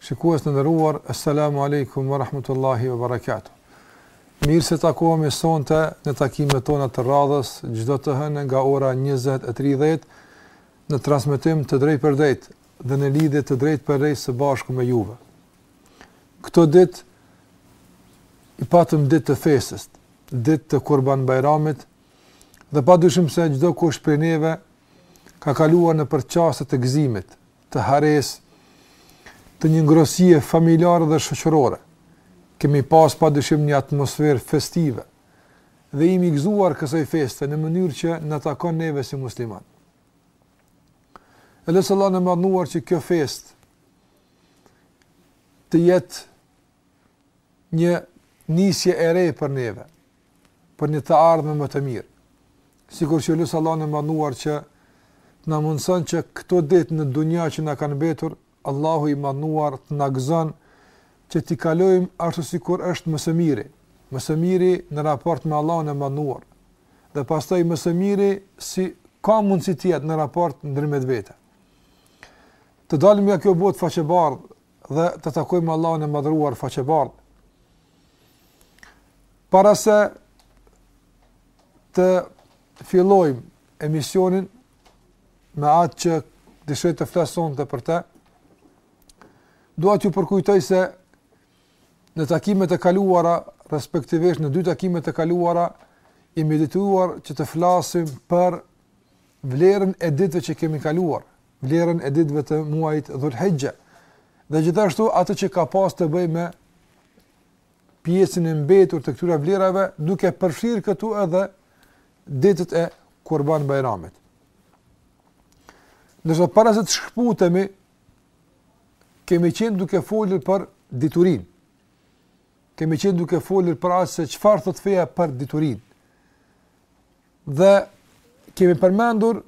Shikues të nderuar, Esselamu Alejkum wa Rahmetullahi wa Barakatuh. Mirë se takohemi sonte në takimet tona të radhës, çdo të hënë nga ora 20:30 në transmetim të drejtpërdrejtë dhe në lidhje të drejtpërdrejtë së bashku me juve. Këto ditë i patëm ditë të festës, ditë të Kurban Bajramit dhe padyshim se çdo kush prej neve ka kaluar nëpër çaste të gëzimit, të haresë, të një ngrohësie familjare dhe shoqërore. Kemi pasë padyshim një atmosferë festive dhe i jemi gëzuar kësaj feste në mënyrë që na takon neve si muslimanë. E lus Allahun e Madhëruar që kjo festë të jetë një nisje e re për neve, për një të ardhme më të mirë. Sikur që lus Allahun e Madhëruar që të na mundëson që këto ditë në dunja që na kanë mbetur, Allahu i Madhëruar të na gëzon që t'i kalojmë ashtu sikur është më së miri. Më së miri në raport me Allahun e Madhëruar. Dhe pastaj më së miri si ka mundësi të jetë në raport ndërmjet vete. Të dalim nga kjo botë faqebardhë, dhe ta takojmë Allahun e Madhëruar faqebardhë. Para se të fillojmë emisionin me atë që dëshiroj të flas sonte për te, dua t'ju përkujtoj se në takimet e kaluara, respektivisht në dy takimet e kaluara, i kemi dedikuar që të flasim për vlerën e ditëve që kemi kaluar, vlerën e ditëve të muajit Dhul-Hixhe dhe gjithashtu atë që ka pas të bëjë me pjesën e mbetur të këtyre vlerave, duke përfshirë këtu edhe ditët e Kurban Bajramit. Nëse para se të shkputemi, kemi qenë duke folur për diturinë. Kemi qenë duke folur për atë se çfarë thotë feja për diturinë. Dhe kemi përmendur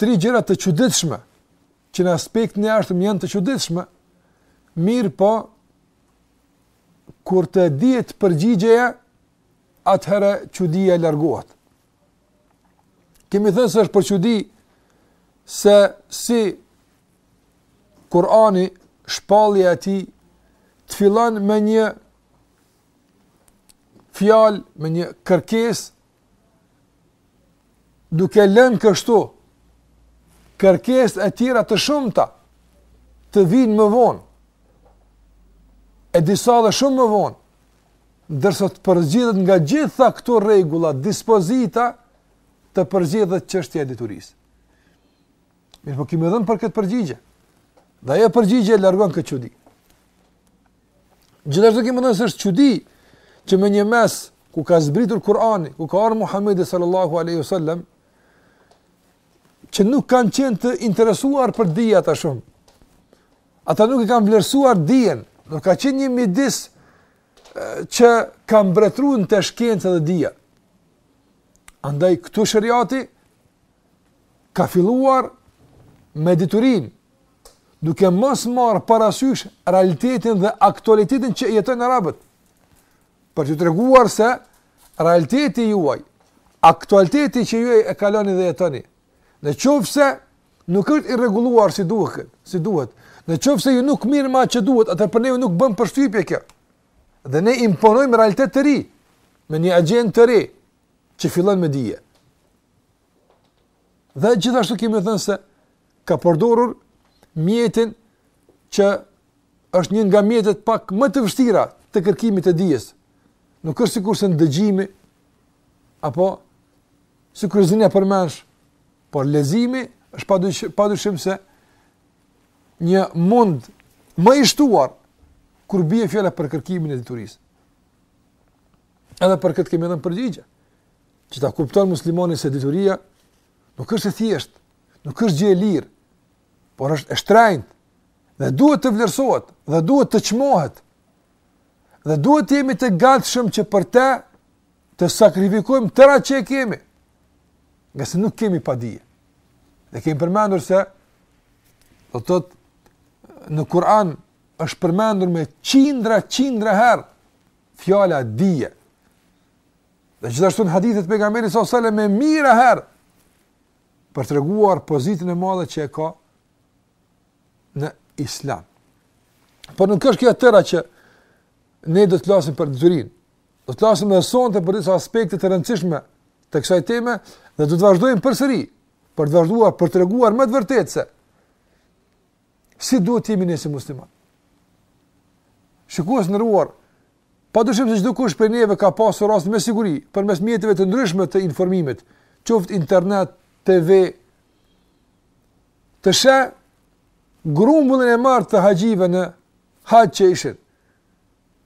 tri gjëra të çuditshme që në aspektin e jashtëm janë të çuditshme. Mirëpo kur të dihet përgjigjeja, atëherë çudia largohet. Kemi thënë se është për çudi se si Kurani shpallja e tij të fillon me një fjalë, me një kërkesë, duke lënë kështu kërkesat e tjera të shumta të vijnë më vonë e disa edhe shumë më vonë ndërsa të përzgjidhet nga të gjitha këto rregulla dispozita të përzgjidhet çështja e diturisë. Mirëpo kemi dhënë për këtë përgjigje. Dhe ajo përgjigje e largon këtë çudi. Gjithashtu kemi thënë se është çudi që në një mes ku ka zbritur Kur'ani, ku ka ardhur Muhamedi sallallahu alaihi wasallam, që nuk kanë qenë të interesuar për dije ata shumë. Ata nuk e kanë vlerësuar dijen, nuk ka qenë një mjedis që ka mbretëru në të shkenca dhe dija. Andaj, këtu sheriati ka filluar me diturinë, duke mos marrë parasysh realitetin dhe aktualitetin që jetojnë arabët, për t'ju treguar se realiteti juaj, aktualiteti që ju e kaloni dhe jetoni, në qoftë se nuk është i rregulluar si duhet, si duhet, në qoftë se ju nuk merreni me atë që duhet, atëherë për neve nuk bën përshtypje kjo, dhe ne imponojmë realitet të ri, me një agjendë të re, që fillon me dije. Dhe gjithashtu kemi thënë se, ka përdorur mjetin që është një nga mjetet pak më të vështira të kërkimit të dijes. Nuk është sikurse ndëgjimi apo sikurse zënia përmendsh, por leximi është pa dyshim se një mund më i shtuar kur bie fjala për kërkimin e diturisë. Edhe për këtë kemi dhënë përgjigje. Që ta kupton muslimani se dituria nuk është e thjeshtë, Nuk është gjë e lirë, por është e shtrenjtë dhe duhet të vlerësohet dhe duhet të çmohet. Dhe duhet të jemi të gatshëm që për të të sakrifikojmë tërë atë që e kemi. Ngase nuk kemi pa dije. Dhe kemi përmendur se domethënë në Kur'an është përmendur me qindra, qindra herë fjala dije. Dhe gjithashtu në hadithet e Pejgamberit s.a.s. me mijëra herë për të treguar pozitën e madhe që e ka në islam. Por nuk është kjo e tëra që ne do të flasim për diturinë. Do të flasim edhe sonte për disa aspekte të rëndësishme të kësaj teme dhe do të vazhdojmë përsëri për të vazhduar për të treguar me të vërtetë se si duhet të jemi ne si muslimanë. Shikues të nderuar Padyshim se çdo kush prej neve ka pasur raste me siguri, përmes mjeteve të ndryshme të informimit, qoftë internet, TV, të sheh grumbullin e madh të haxhive në haxh që ishin,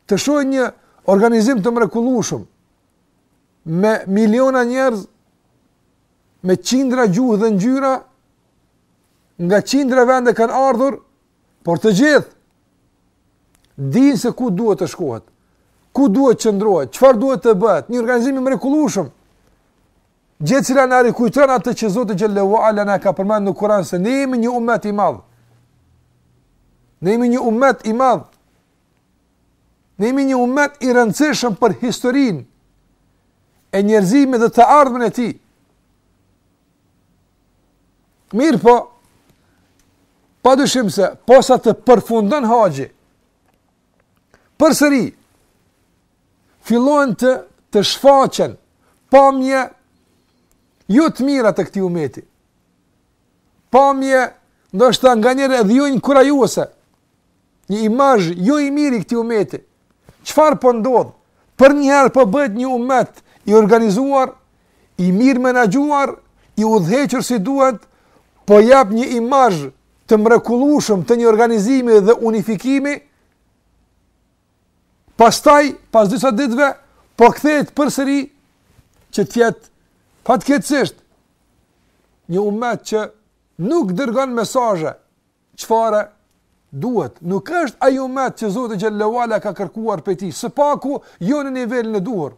të shohë një organizim të mrekullushëm, me miliona njerëz, me qindra gjuhë dhe ngjyra, nga qindra vende kanë ardhur, Por të gjithë dinë se ku duhet të shkohet, ku duhet të qëndrohet, çfarë duhet të bëhet, një organizim i mrekullueshëm. Gjë e cila na rikujton atë që Zoti xhelle ue ala na ka përmendur në Kur'an se ne jemi një umet i madh. Ne jemi një umet i madh. Ne jemi një umet i rëndësishëm për historinë e njerëzimit dhe të ardhmen e tij. Mirëpo, padyshim se, posa të përfundon haxhi, përsëri, fillojnë të, të shfaqen, pamje, jo të mira të këtij umeti, pamje, ndoshta nganjëherë edhe jo inkurajuese, një imazh, jo i mirë i këtij umeti, Çfarë po ndodh? Përnjëherë po bëhet një umet i organizuar, i mirëmenaxhuar, i udhëhequr si duhet, po jep një imazh të mrekullueshëm të një organizimi dhe unifikimi. Pastaj, pas disa ditëve, po kthehet përsëri që të jetë fatkeqësisht një umet që nuk dërgon mesazhe çfarë duhet. Nuk është ai umet që Zoti xhelle ue ala ka kërkuar prej tij, së paku jo në nivelin e duhur.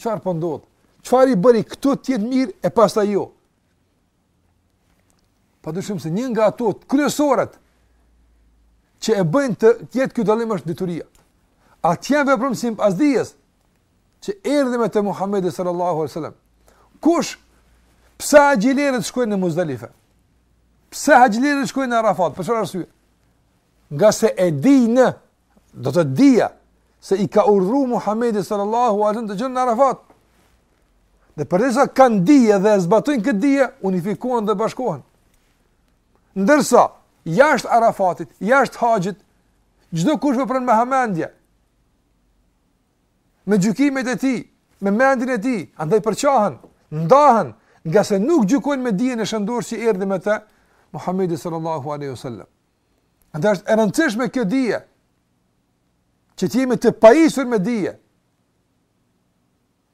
Çfarë po ndodh? Çfarë i bëri këtu të jetë mirë e pastaj jo? Padyshim se një nga ato kryesoret që e bëjnë të jetë ky dallim është dituria. Atje ne veprojmë sipas dijes, që erdhi me të Muhammedi sallallahu alaihi wasallam. Kush pse haxhilerët shkojnë në Muzdalife? Pse haxhilerët shkojnë në Arafat? Për çfarë arsye? Ngase e dinë, do të dija se i ka urdhëruar Muhammedi sallallahu alaihi wasallam të jenë në Arafat. Dhe përderisa kanë dije dhe e zbatojnë këtë dije, unifikohen dhe bashkohen. Ndërsa jashtë Arafatit, jashtë Haxhit, çdo kush vepron me hamendje, me gjykimet e tij, me mendjen e tij, andaj përçahen, ndahen, ngase nuk gjykojnë me dijen e shëndoshë që erdhi me të Muhamedi sallallahu alaihi wasallam. Andaj është e rëndësishme kjo dije që të jemi të pajisur me dije.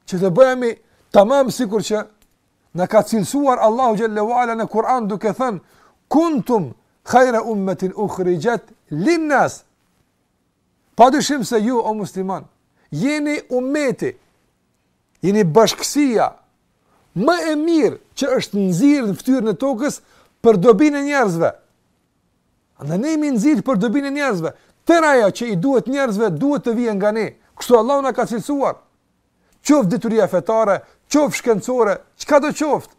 Që të bëhemi tamam sikur që na ka cilësuar Allahu xhelle ue ala në Kur'an duke thënë kuntum khayra ummatin ukhrijat lin-nas. Pa dyshim se ju, o musliman, jeni umeti, jeni bashkësia, më e mirë që është nxjerr në ftyrën e tokës për dobinë e njerëzve. Dhe ne jemi nxjerr për dobinë e njerëzve. Tërë ajo që i duhet njerëzve, duhet të vijnë nga ne. Kështu Allahu na ka cilësuar. Qoftë dituria fetare, qoftë shkencore, çkado qoftë?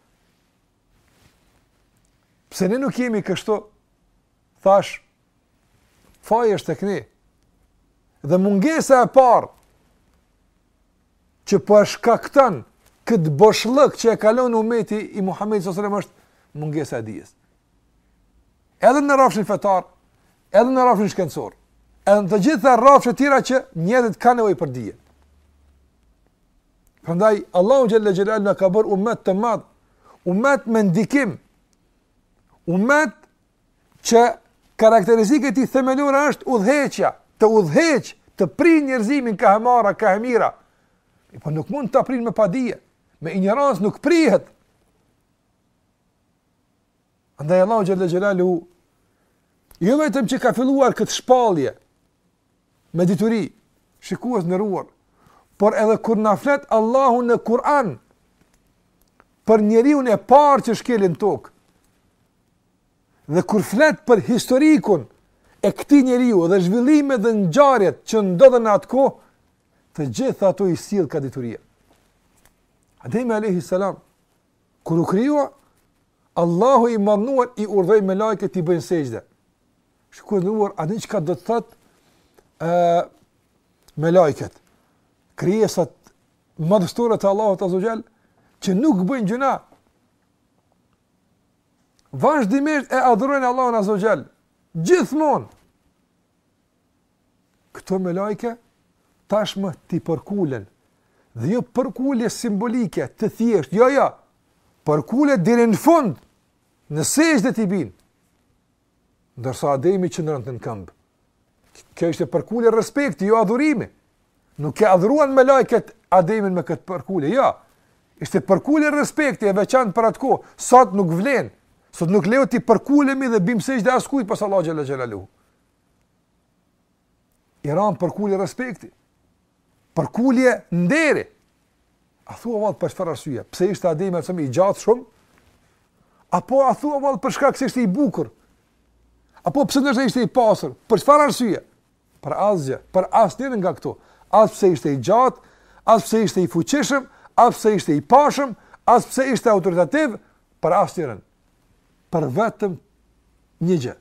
Pse ne nuk jemi kështu, thashë, Faji është tek ne. Dhe mungesa e parë që po e shkakton këtë boshllëk që e kalon umeti i Muhamedit sallallahu alejhi ve selem është mungesa e dijes. Edhe në rrafshin fetar, edhe në rrafshin shkencor, edhe në të gjitha rrafshet tjera që njerëzit kanë nevojë për dije. Prandaj Allahu xhele xhelaluhu na ka bërë umet të madh, umet me ndikim, umet që karakteristikë e tij themelore është udhëheqja, të udhëheqë, të prijë njerëzimin kah e mbara, kah e mira. E po nuk mund të prijë me padije, me injorancë nuk prihet. Andaj Allahu xhele xhelaluhu, jo vetëm që ka filluar këtë shpallje, me dituri, shikues të nderuar, por edhe kur na flet Allahu në Kur'an, për njeriun e parë që shkeli në tokë, Dhe kur flet për historikun e këtij njeriu dhe zhvillimet dhe ngjarjet që ndodhën në atë kohë, të gjitha ato i sill kah dituria. Ademi alejhi selam kur u krijua Allahu i madhëruar i urdhëroi melajket t'i bëjnë sexhde. Shikues të nderuar, a dini çka do të thotë ë, melajket. Krijesat madhështore të Allahut azze ve xhel që nuk bëjnë gjynah. vazhdimisht e adhurojnë Allahun Azze ve Xhel. Gjithmonë. Këto melajke, tashmë t'i përkulen. Dhe jo përkulje simbolike, të thjeshtë, jo, jo. Përkulje deri në fund, në sexhde t'i bien. ndërsa Ademi qëndronte në këmbë. Kjo ishte përkulje respekti, jo adhurimi. Nuk e adhuruan melajket Ademin me këtë përkulje, jo. Ishte përkulje respekti e veçantë për atë kohë, sot nuk vlen. Sot nuk lejohet t'i përkulemi dhe biem në sexhde askujt pos Allahut xhele xhelaluhu. I ranë përkulje respekti. Përkulje nderi. A thua vallë për çfarë arsye? Pse ishte Ademi i gjatë shumë? Apo a thua vallë për shkak se ishte i bukur? Apo pse ndoshta ishte i pasur? Për çfarë arsye? Për asgjë, për asnjërën nga këto. As pse ishte i gjatë, as pse ishte i fuqishëm, as pse ishte i pashëm, as pse ishte autoritativ, për asnjërin. Për vetëm një gjë.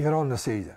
I ranë në sexhde.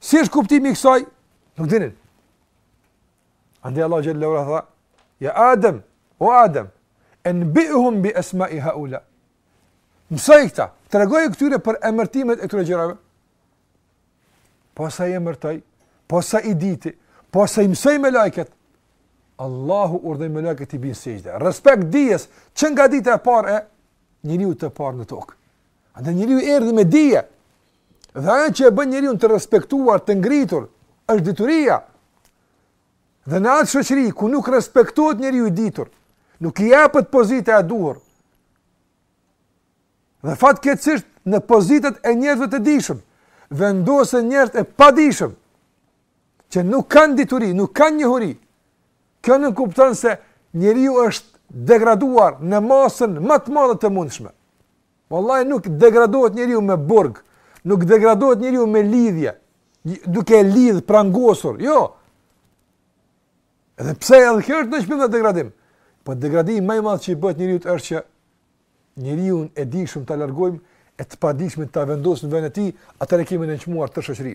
Si është kuptimi i kësaj? Nuk dinin. Andaj Allahu xhel-le ve ala tha, ja Adem, o Adem, enbihum bi esmai haula. Mësoji këta, tregoju këtyre për emërtimet e këtyre gjërave. Posa i emërtoi, posa i diti, posa i mësoi melaiket. Allahu urdhëroi melaiket t'i bien sexhde. Respekt dijes, që nga dita e parë e njeriut të parë në tokë. Andaj njeriu erdi me dije, Dhe ajo që e bën njeriun të respektuar, të ngritur, është dituria. Dhe në atë shoqëri ku nuk respektohet njeriu i ditur, nuk i jepet pozita e duhur. Dhe fatkeqësisht në pozitat e njerëzve të dijshëm, vendosen njerëz të padijshëm që nuk kanë dituri, nuk kanë njohuri. Kjo nënkupton se njeriu është degraduar në masën më të madhe të mundshme. Vallahi nuk degradohet njeriu me burg, nuk degradohet njeriu me lidhje, duke e lidh prangosur. Jo. Edhe pse edhe kjo është një lloj degradimi. Po degradimi më i madh që i bëhet njeriut është që njeriun e dijshëm ta largojmë e të padijshmin ta vendosim në vend të tij, atëherë e kemi nënçmuar atë shoqëri.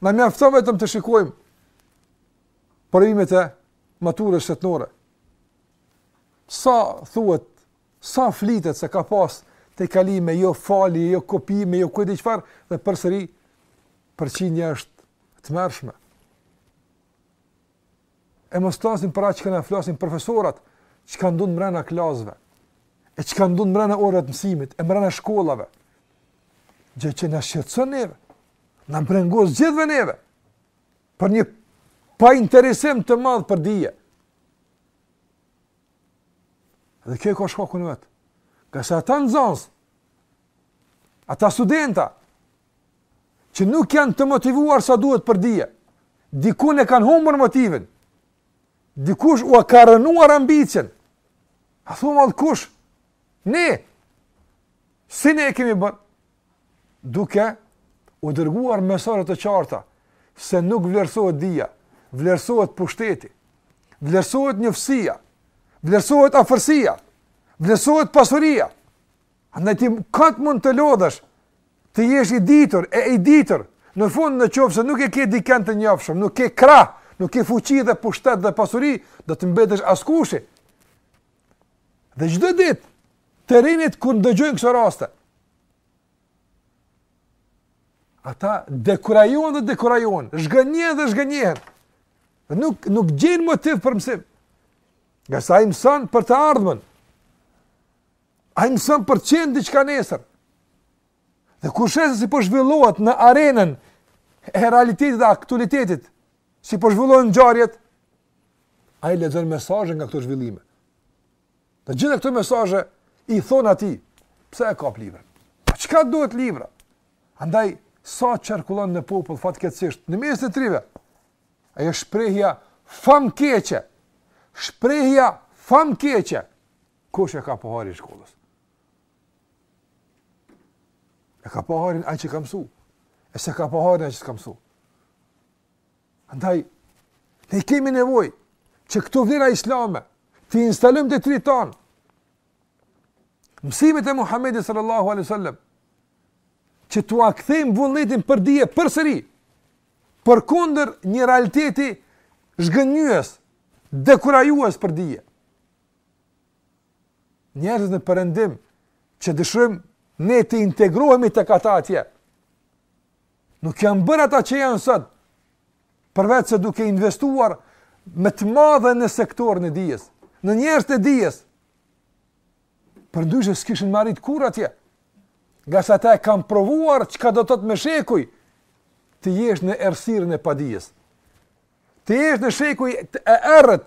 Na mjafton vetëm të shikojmë provimet e maturës shtetnore. Sa thuhet, sa flitet se ka pas tejkalime, jo falje, jo kopjime, jo ku di çfarë dhe përsëri përqindja është e tmerrshme. E mos flasim për atë çka na flasin profesorat, çka ndodh mbrenda klasave. E çka ndodh mbrenda orëve të mësimit, e mbrenda shkollave. Gjë që na shqetëson neve. Na brengos gjithëve neve. Për një painteresim të madh për dije. Dhe kjo e ka shkakun e vet. Ngase ata nxënës. Ata studenta që nuk janë të motivuar sa duhet për dije. Dikund e kanë humbur motivin. Dikush ua ka rrënuar ambicien. A thua vallë kush? Ne. Si ne e kemi bë? Duke u dërguar mesazhe të qarta se nuk vlerësohet dija, vlerësohet pushteti, vlerësohet njoftësia, vlerësohet afërsia, vlerësohet pasuria. Andaj ti kot mund të lodhesh, të jesh i ditur e i ditur. Në fund në qoftë se nuk e ke dikën të njoftshëm, nuk ke krah, nuk ke fuqi dhe pushtet dhe pasuri, do të mbetesh askushi. Dhe çdo ditë të rinjtë kur ndëgjojnë këto raste. Ata dekurajohen dhe dekurajohen, zhgënjehen dhe zhgënjehen. Dhe nuk, nuk gjejnë motiv për mësim. Ngase ai mëson për të ardhmen. Ai mëson për të qenë diçka nesër. Dhe kur sheh se si po zhvillohet në arenën e realitetit dhe aktualitetit, si po zhvillohen ngjarjet, ai lexon mesazhe nga këto zhvillime. Dhe gjitha këto mesazhe i thon atij, pse e kap librin? Po çka duhet libra? Andaj sa çarkullon në popull fatkeqësisht në mes të të rinjve. Ajo shprehja famkeqe. Shprehja famkeqe Kush e ka pa hajrin e shkollës? E ka paharin ai që ka mësu. E s'e ka pa hajrin ai që ka mësu. Andaj, ne kemi nevojë që këto vlera islame t'i instalojmë te të rinjtë tanë. Mësimet e Muhamedit sallallahu alejhi ve sel-lem që t'ua kthejmë vullnetin për dije përsëri përkundër një realiteti zhgënjyes, dekurajues për dije. Njerëzit në Perëndim që dëshirojmë ne të integrohemi tek ata atje. Nuk janë bërë ata që janë sot, përveçse duke investuar me të madhe në sektorin e dijes, në njerëzit e dijes, përndryshe s'kishin me arrit kurrë atje, ngase ata e kanë provuar çka do të thotë me shekuj, të jesh në errësirën e padijes, të jesh në shekujt e errët,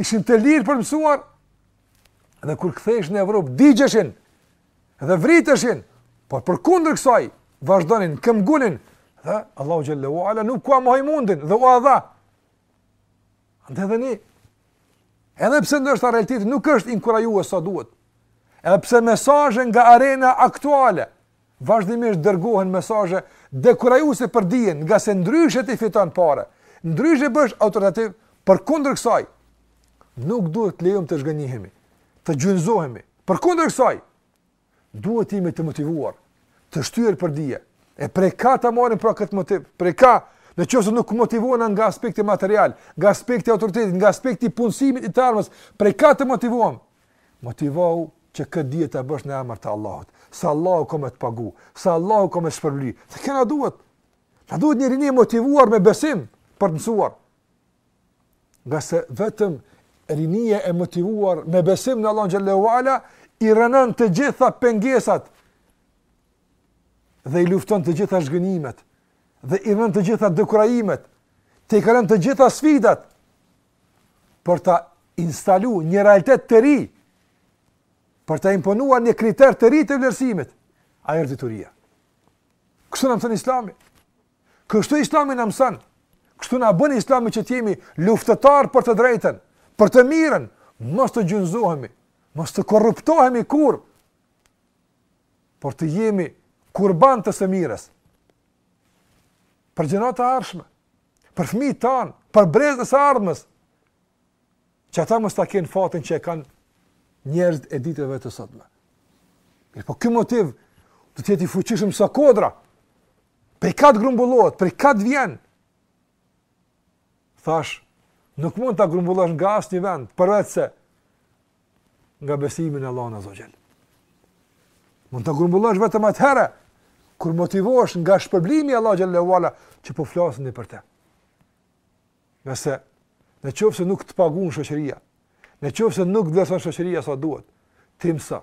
ishin të lirë për të mësuar, dhe kur ktheheshin në Evropë, digjeshin dhe vriteshin, por përkundër kësaj, vazhdonin, këmbëngulnin, dhe Allahu xhel-le ve ala nuk ua mohoi mundin, dhe ua dha. Andaj edhe ne, edhe pse ndoshta realiteti, nuk është inkurajues sa duhet, edhe pse mesazhet nga arena aktuale, Vazhdimisht dërgohen mesazhe dekurajuese për dijen, ngase ndryshe ti fiton pare, ndryshe bëhesh autoritativ, përkundër kësaj nuk duhet të lejojmë të zhgënjehemi, të gjunjëzohemi. Përkundër kësaj, duhet të jemi të motivuar, të shtyrë për dije. E prej ka ta marrim pra këtë motiv? Prej ka, në qoftë se nuk motivohemi nga aspekti material, nga aspekti i autoritetit, nga aspekti i punësimit, i të ardhmes, prej ka të motivohemi? Motivohu që këtë dije ta bësh në emër të Allahut, se Allahu ka me të pagu, se Allahu ka me të shpërbly. Dhe kjo na duhet. Na duhet një rini e motivuar me besim për të mësuar. Ngase vetëm rinia e motivuar me besim në Allahun xhel-le ve ala i rrënon të gjitha pengesat dhe i lufton të gjitha zhgënjimet dhe i rrënon të gjitha dekurajimet, dhe i kalon të gjitha sfidat për ta instalu një realitet të ri, për ta imponuar një kriter të ri të vlerësimit, ajo është dituria. Kështu na mëson islami. Kështu islami na mëson. Kështu na bën islami që t'jemi luftëtarë për të drejtën, për të miren, mos të gjunjëzohemi, mos të korruptohemi kurrë, por të jemi kurban të së mirës. Për gjenerata të ardhshme, për fëmijët tanë, për brezat e së ardhmes, që ata mos ta kenë fatin që e kanë njerëzit e ditëve të sotme. Mirëpo ky motiv do të jetë i fuqishëm sa kodra. Prej kah grumbullohet, prej kah vjen. Thashë, nuk mund ta grumbullosh nga asnjë vend, përveçse nga besimi në Allahun Azza wa Jall. Mund ta grumbullosh vetëm atëherë kur motivohesh nga shpërblimi i Allahut Xhelle ue Ala që po flasim për të. Nëse në qoftë se nuk të paguon shoqëria, në qoftë se nuk vlerëson shoqëria sa duhet, timsa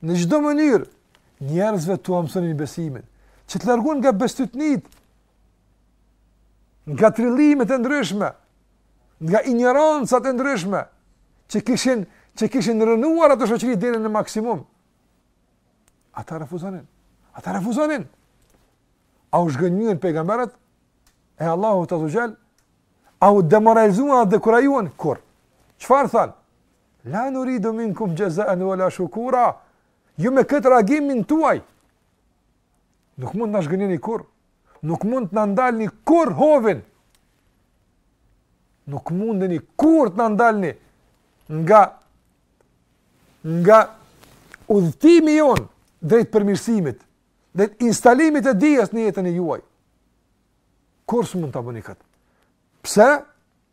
Në çdo mënyrë njerëzve t'ua mësonin besimin, që të largohen nga bestytnitë, nga trillimet e ndryshme, nga injorancat e ndryshme, që kishin, që kishin rënuar ato shoqëri deri në maksimum. Ata refuzonin. Ata refuzonin. A u zhgënjyen pejgamberët e Allahut Azza wa Jall? A u demoralizuan dhe dekurajuan? Kurrë? Çfarë thanë? La nuridu minkum jazaan wala shukura. Ju me këtë reagimin tuaj nuk mund të na zhgënjeni kurrë. Nuk mund të na ndalni kurrë hovin. Nuk mundeni kurrë të na ndalni nga nga udhëtimi jonë drejt përmirësimit, drejt instalimit të dijes në jetën e juaj. Kurrë s'mund ta bëni këtë. Pse?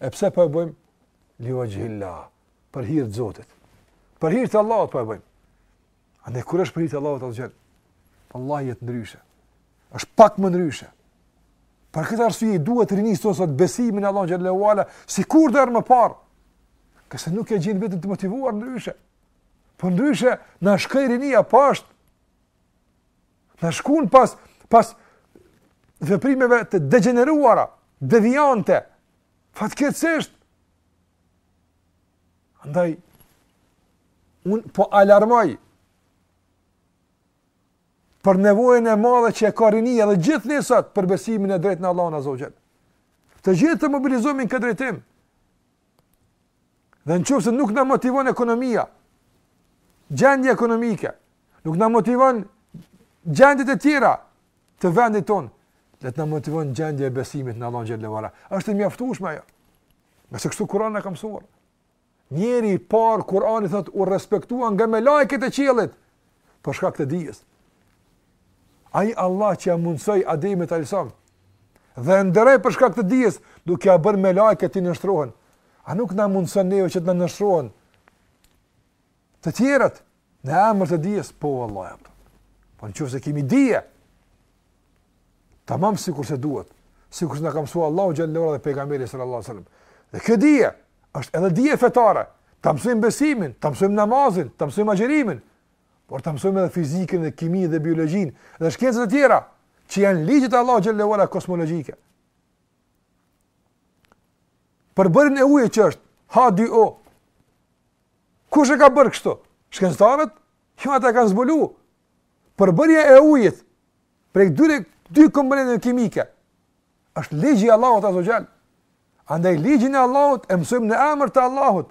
E pse po e bëjmë? Li wajhillah, për hir të Zotit. Për hir të Allahut po e bëjmë. Andaj kur është për hir të Allahut Azza wa Jall, wallahi është ndryshe. Është pak më ndryshe. Për këtë arsye i duhet rinisë tu sot besimi në Allahun xhelle ue ala, si kurrë më parë. Se nuk e gjen veten të motivuar ndryshe. Po ndryshe na shkoi rinia poshtë. Na shkuan pas pas veprimeve të degjeneruara, deviante. Fatkeqësisht. Andaj unë po alarmoj për nevojën e madhe që e ka rinia dhe gjithë ne sot për besimin e drejtë në Allahun Azza wa Jall. Të gjithë të mobilizohemi në këtë drejtim. Dhe në qoftë se nuk na motivon ekonomia, gjendja ekonomike, nuk na motivon gjendjet e tjera të vendit tonë, le të na motivon gjendja e besimit në Allahun xhelle ve ala. Asht e mjaftushme ajo. Ngase kështu Kur'ani na ka msuar. Njeriu i parë Kur'ani thotë u respektua nga melaiket e qiellit, për shkak të dijes. Ai Allah që ia mundësoi Ademit alayhisalam dhe e nderoi për shkak të dijes, duke ia bërë melaiket t'i nënshtrohen. A nuk na mundëson neve që të na nënshtrohen të tjerët në emër të dijes? Po vallahi. Po nëse kemi dije, tamam sikurse duhet, sikurse na ka msu Allahu xhelle ve ala dhe pejgamberi salallahu alejhi ve selem. Dhe kjo dije, është edhe dije fetare, ta mësojmë besimin, ta mësojmë namazin, ta mësojmë agjërimin, por ta mësojmë edhe fizikën dhe kiminë dhe biologjinë dhe shkencat e tjera, që janë ligjet e Allahu xhelle ve ala kosmologjike. Përbërjen e ujit që është H2O. Kush e ka bërë kështu? Shkencëtarët? Jo ata e kanë zbulu. Përbërja e ujit prej atyre dy komponenteve kimike është ligji i Allahut azze ve xhel. Andaj ligjin e Allahut e mësojmë në emër të Allahut.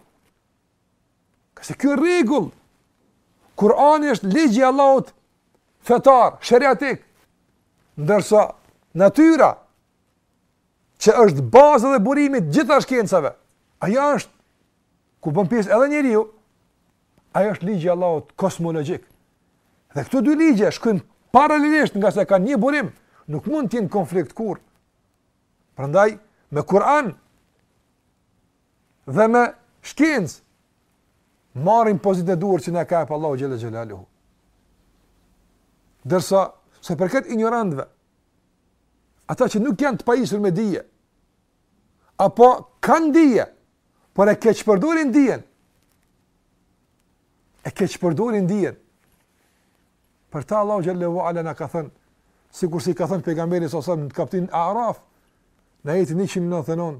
Kësaj rregulle, Kurani është ligji i Allahut fetar, sheriatik, ndërsa natyra, që është baza dhe burimi i të gjitha shkencave, ajo është, ku bën pjesë edhe njeriu, ajo është ligji i Allahut kosmologjik. Dhe këto dy ligje shkojnë paralelisht ngase kanë një burim, nuk mund t'jenë n'konflikt kurrë. Prandaj, me Kur'an, dhe me shkencë marrim pozitën e duhur që na ka jep Allahu xhalla xhelaluhu. Ndërsa sa u përket injorantëve, ata që nuk janë të pajisur me dije, apo kanë dije, por e keqpërdorin dijen, e keqpërdorin dijen, për ta Allahu xhelle ve ala na ka thënë, sikurse i ka thënë pejgamberit a.s. në kaptinën Araf, në ajetin 199,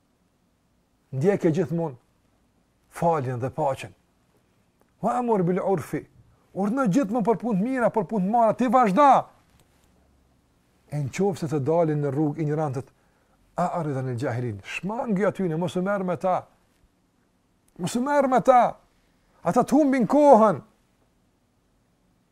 ndjeke gjithmonë faljen dhe paqen. Wa amur bil urfi. Urdhno gjithmonë për punë të mira, për punë të mara, ti vazhdo. E në qoftë se të dalin në rrugë injorantët, a'rid anil xhahilin, shmangju atyne, mos u merr me ta, mos u merr me ta, ata të humbin kohën,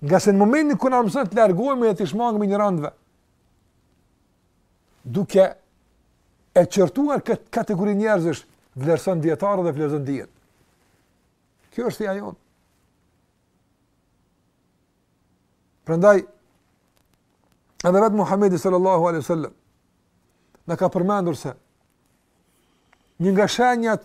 Nga se në momentin kur na mëson të largohemi dhe t'i shmangemi injorantëve, duke e qortuar këtë kategori njerëzish, vlerëson dijetarët dhe vlerëson dijen. Kjo është e jona. Prandaj, edhe vetë Muhammedi sallallahu alaihi sallam, në ka përmendur se, një nga shenjat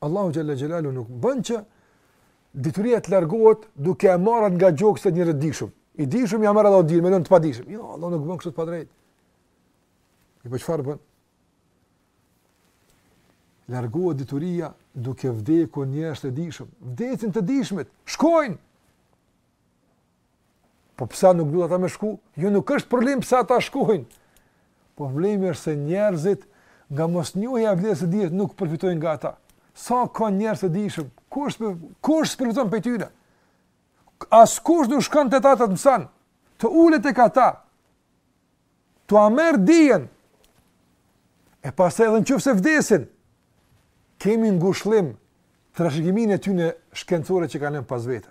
Allahu xhel-le xhelaluhu nuk bën që dituria të largohet duke e marrë nga gjokset e njerëzve të dijshëm. I dijshëm ia merr Allahu dijen, me e lën të padijshëm. Jo, Allah nuk bën kështu të padrejt. Mirëpo çfarë bën? Largohet dituria duke vdekur njerëzit e dijshëm. Vdesin të dijshmit, shkojnë. Po pse nuk duhet ata me shku? Jo nuk është problem pse ata shkojnë. Po problemi është se njerëzit nga mosnjohja e vlerës së dijes nuk përfitojnë nga ata. Sa ka njerëz të dijshëm? Kush kush përfiton prej tyre? Askush nuk shkon te ata të mëson. Të ulet tek ata. T'ua merr dijen? E pastaj edhe në qoftë se vdesin, kemi ngushllim trashëgiminë e tyne shkencore që kanë lënë pas vete.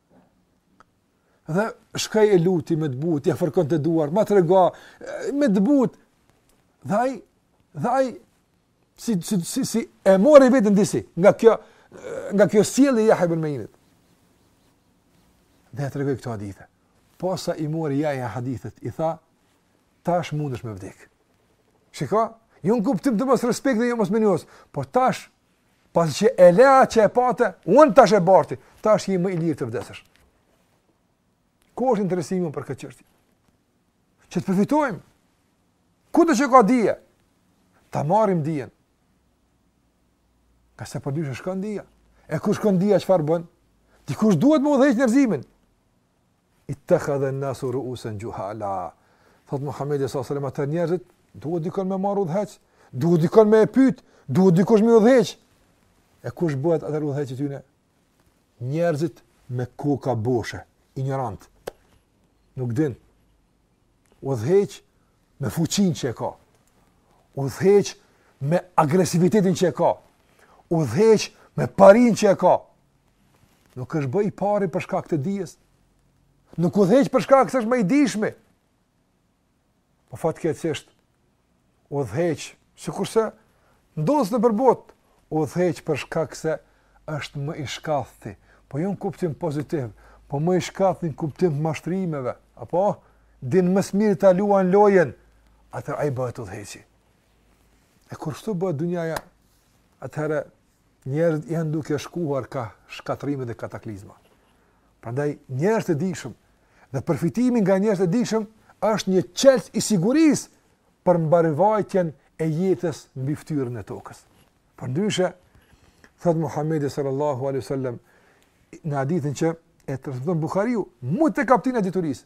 Dhe shkoi e luti me të butë, ia fërkonte duart, m'i trego, me të butë. Dhe ai, dhe ai, si, si, si, si e mori veten disi, nga kjo, nga kjo sjellje Jahja bin Meinit. Dhe ia tregoi këto hadithe. Posa i mori Jahja hadithet, i tha, tash mundesh me vdekë. Shiko, jo në kuptim të mosrespektit dhe mosmirënjohjes, po tash Pasi që e le ata që e pate, unë tash e barti, tash je ma i lirë të vdesësh. Ku është interesimi jonë për këtë çështje? Që të përfitojmë. Kudo që ka dije? Ta marrim dijen. Sepse përndryshe po shkon dija. E kur shkon dija çfarë bën? Dikush duhet me udhëheq njerëzimin. Ittakhadha an-nasu ru'usan juhala. Thot Muhamedi sallallahu alaihi wasallam atëherë njerëzit duhet dikon me marr udhëheq, duhet dikon me e pyet, duhet dikush me udhëheq. E kush bëhet atëherë udhëheqës i tyre? Njerëzit me koka boshe, injorant. Nuk din. Udhëheq me fuqinë që e ka. Udhëheq me agresivitetin që e ka. Udhëheq me parinë që e ka. Nuk është bë i pari për shkak të dijes. Nuk udhëheq për shkak se është më i dijshmi. Po fatkeqësisht udhëheq, sikurse ndodh sot nëpër botë, udhëheq për shkak se është më i shkathti, po jo në kuptim pozitiv, po më i shkathti në kuptim të mashtrimeve, apo din më së miri ta luan lojën, atëherë ai bëhet udhëheqës. E kur kështu bëhet dunjaja, atëherë Njerëzit janë duke shkuar kah shkatërrime dhe kataklizma. Prandaj njerëz të dijshëm dhe përfitimi nga njerëz të dijshëm është një çelës i sigurisë për mbarëvajtjen e jetës mbi fytyrën e tokës. Përndryshe, thotë Muhammedi sallallahu alaihi sallam, në hadithin që e transmeton Buhariu, mu te kaptina e diturisë,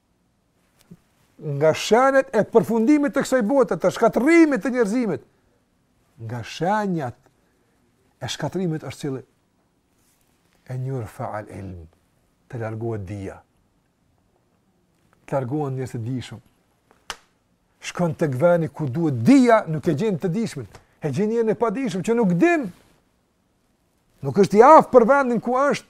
nga shenjat e përfundimit të kësaj bote, të shkatërrimit të njerëzimit, nga shenjat e shkatërimit është cili, en jurfaal ilm, të largohet dija, të largohen njerëz të dijshëm, shkon tek vendi ku duhet dija, nuk e gjen të dijshmin, e gjen njerinë e padijshëm, që nuk din, nuk është i aftë për vendin ku është,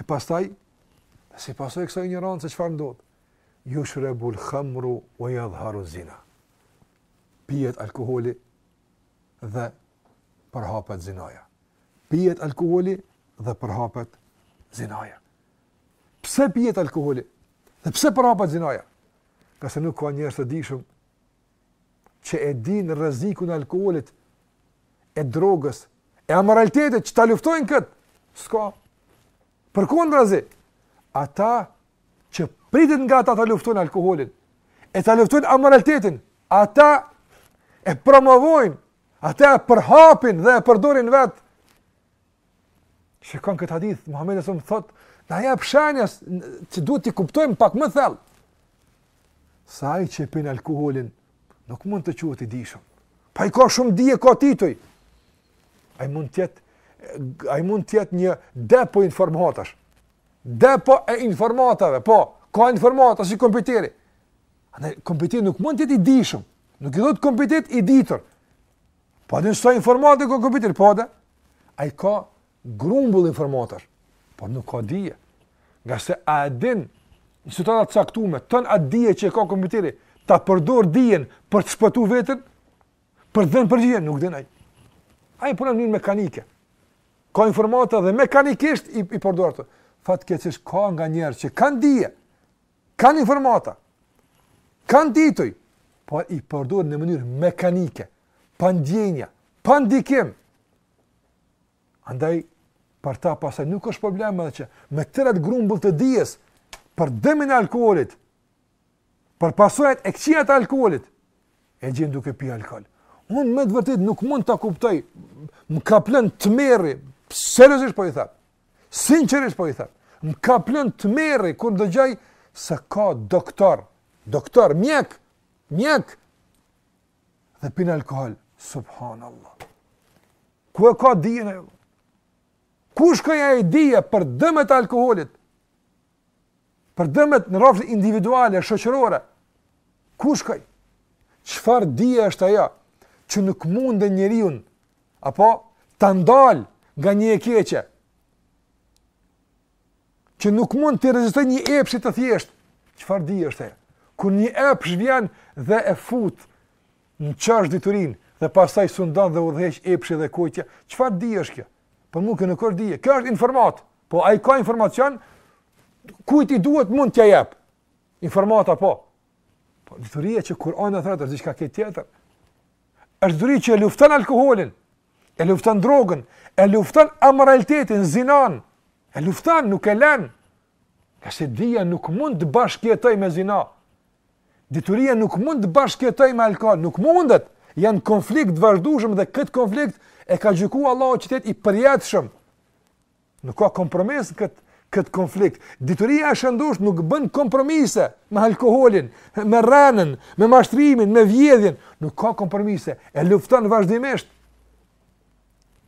E pastaj, si pasojë e kësaj injorance çfarë ndodh? Jushrebul hamru, ue jadhharu zina. Pijet alkoholi dhe përhapet zinaja. Pijet alkoholi dhe përhapet zinaja. Pse pijet alkoholi dhe pse përhapet zinaja? Ngase nuk ka njerëz të dijshëm që e dinë rrezikun e alkoholit, e drogës, e amoralitetit që ta luftojnë kët. S'ka. Përkundrazi, ata që pritet nga ata ta luftojnë alkoholin, e ta luftojnë amoralitetin, ata e promovojnë, ata e përhapin dhe e përdorin vetë. Shikon këtë hadith, Muhamedi sa më thot, na jep shenja që duhet t'i kuptojmë pak më thellë. Se ai që e pin alkoholin nuk mund të quhet i dijshëm. Po ai ka shumë dije ka tituj. Ai mund të jetë ai mund të jetë një depo informatash. Depo e informatave, po, ka informata si kompjuteri. Andaj kompjuteri nuk mund të jetë i dijshëm. Nuk i thonë kompjuter i ditur. Po din sa informata ka kompjuteri, po dhe, ai ka grumbull informatash, por nuk ka dije. Ngase a e din, në situata të caktume, tën a dije që e ka kompjuteri, ta përdor dijen për të shpëtu veten, për të dhenë përgjigje, nuk din ai. Ai punon në mënyrë mekanike. Ka informata dhe mekanikisht i, i përdor ato. Fatkeqësisht ka nga njerëz që kanë dije, kanë informata, kanë tituj, por i përdojnë në mënyrë mekanike, pa ndjenja, pa ndikim. Andaj, për ta pastaj nuk është problem edhe që me tërë at grumbull të dijes për dëmin e alkoholit, për pasojat e këqija të alkoholit, e gjen duke pi alkohol. Unë me të vërtetë nuk mund ta kuptoj, më kaplon tmerri, seriozisht po e them, Sinqerisht po ju them. Më kaplon tmerri kur dëgjoj se ka doktor, doktor, mjek, mjek, dhe pin alkohol, subhanallah. Ku e ka dijen ai? Ku shkoi ajo dije për dëmet e alkoholit? Për dëmet në rrafshin individuale, shoqërore, ku shkoi? Çfarë dije është ajo që nuk mund njeriun, apo ta ndalë nga një e keqe, që nuk mund t'i rezistojë një epshit të thjeshtë, çfarë dije është ajo? Kur një epsh vjen dhe e fut në qosh diturinë dhe pastaj sundon dhe udhëheq epshi dhe e keqja, çfarë dije është kjo? Për po mu kë nuk është dije, kjo është informatë, Po ai ka informacion kujt i duhet mund t'ia jap. Informata po. Po dituria që Kur'ani thërret është diçka tjetër. Është dituri që e lufton alkoolin, e lufton drogën, e lufton amoralitetin, zinan, e lufton, nuk e lën. Ngase dija nuk mund të bashkëjetojë me zina. Dituria nuk mund të bashkëjetojë me alkohol, nuk mundet. Janë në konflikt të vazhdueshëm dhe këtë konflikt e ka gjykuar Allahu që të jetë i përjetshëm. Nuk ka kompromis në këtë këtë konflikt. Dituria e shëndoshë nuk bën kompromise me alkoholin, me rrenën, me mashtrimin, me vjedhjen, nuk ka kompromise, e lufton vazhdimisht.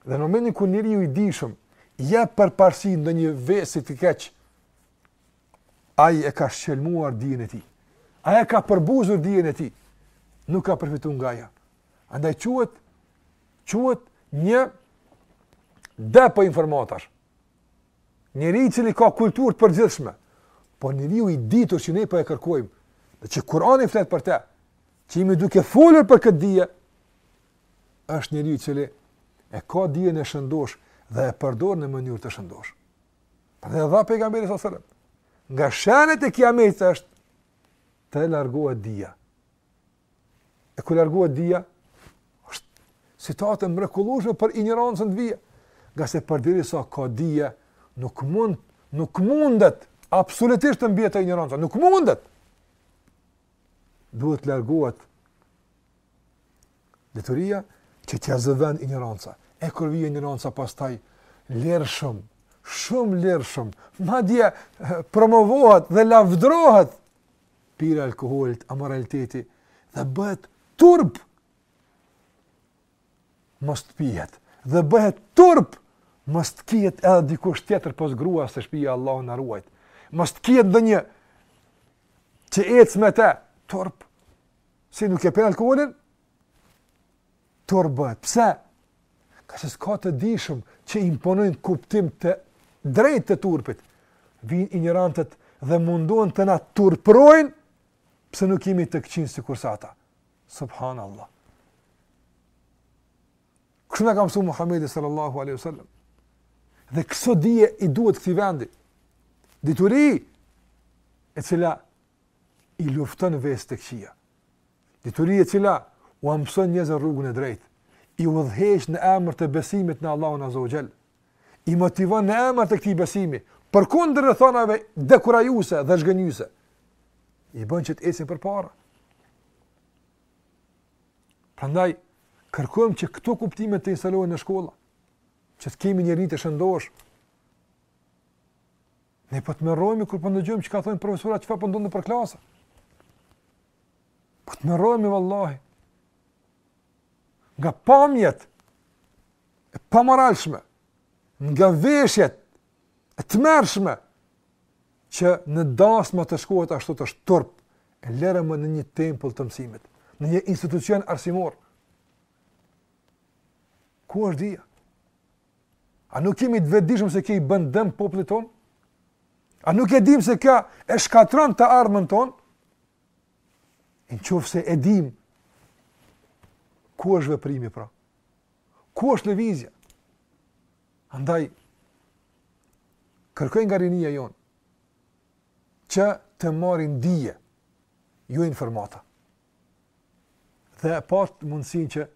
Dhe në momentin kur njeriu i dijshëm i jep përparësi ndonjë vesi të keq, ai e ka shqelmuar dijen e tij, ai e ka përbuzur dijen e tij, nuk ka përfitu nga ajo. Andaj quhet, quhet një depo informatash. Njeri i cili ka kulturë të përgjithshme, por njeriu i ditur që ne po e kërkojmë, dhe që Kurani flet për të, që jemi duke folur për këtë dije, është njeriu i cili e ka dijen e shëndoshë dhe e përdor në mënyrë të shëndoshë. Pra edhe tha pejgamberi alejhi selam, nga shenjat e kiametit është të largohet dija. E kur largohet dija, është situatë e mrekullueshme për injorancën të vijë. Ngase përderisa ka dije, nuk mund, nuk mundet, absolutisht të mbijetojë injoranca, nuk mundet. Duhet të largohet dituria që t'ia zërë vendin injoranca. E kur vijë injoranca pastaj, lirshëm, shumë lirshëm, madje promovohet dhe lavdrohet pirja e alkoolit, amoraliteti dhe bëhet turp. Mos të pihet dhe bëhet turp. Mos të kihet edhe dikush tjetër pos gruas te shpia Allahu na ruajt. Mos të kihet ndonjë që ec me te, turp. Si nuk e pi alkoolin? Turp bëhet. Pse? Ngase s'ka të dijshëm që imponojnë kuptim të drejt të turpit. Vijnë injorantët dhe mundohen të na turpërojnë pse nuk jemi të këqij sikurse ata. Subhanallah. Kështu na ka mësu Muhammedi sallallahu alejhi ve selam. Dhe këso dije i duhet këtij vendi. Dituri e cila i lufton veset e këqia. Dituri e cila ua mëson njerëzve rrugën e drejtë, i udhëheq në emër të besimit në Allahun Azze ve Xhel, i motivon në emër të këtij besimi, përkundër rrethanave dekurajuese dhe zhgënjyese, i bën që të ecin përpara. Prandaj, kërkojmë që këto kuptime të instalohen në shkolla, që të kemi njeri të shëndosh, Ne po tmerrohemi kur po ndëgjojmë çka thonë profesorët, çfarë po ndodh nëpër klasa. Po tmerrohemi vallahi. Nga pamjet e pamoralshme, nga veshjet e tmerrshme që në dasma të shkohet ashtu është turp e lëre më në një tempull të mësimit, në një institucion arsimor. Ku është dija? A nuk jemi të vetëdijshëm se kjo i bën dëm popullit tonë? A nuk e dimë se kjo e shkatron të ardhmen tonë? Në qoftë se e dimë, ku është veprimi pra? Ku është lëvizja? Andaj, kërkoj nga rinia jonë, që të marrin dije, jo informata. dhe patëm mundësinë që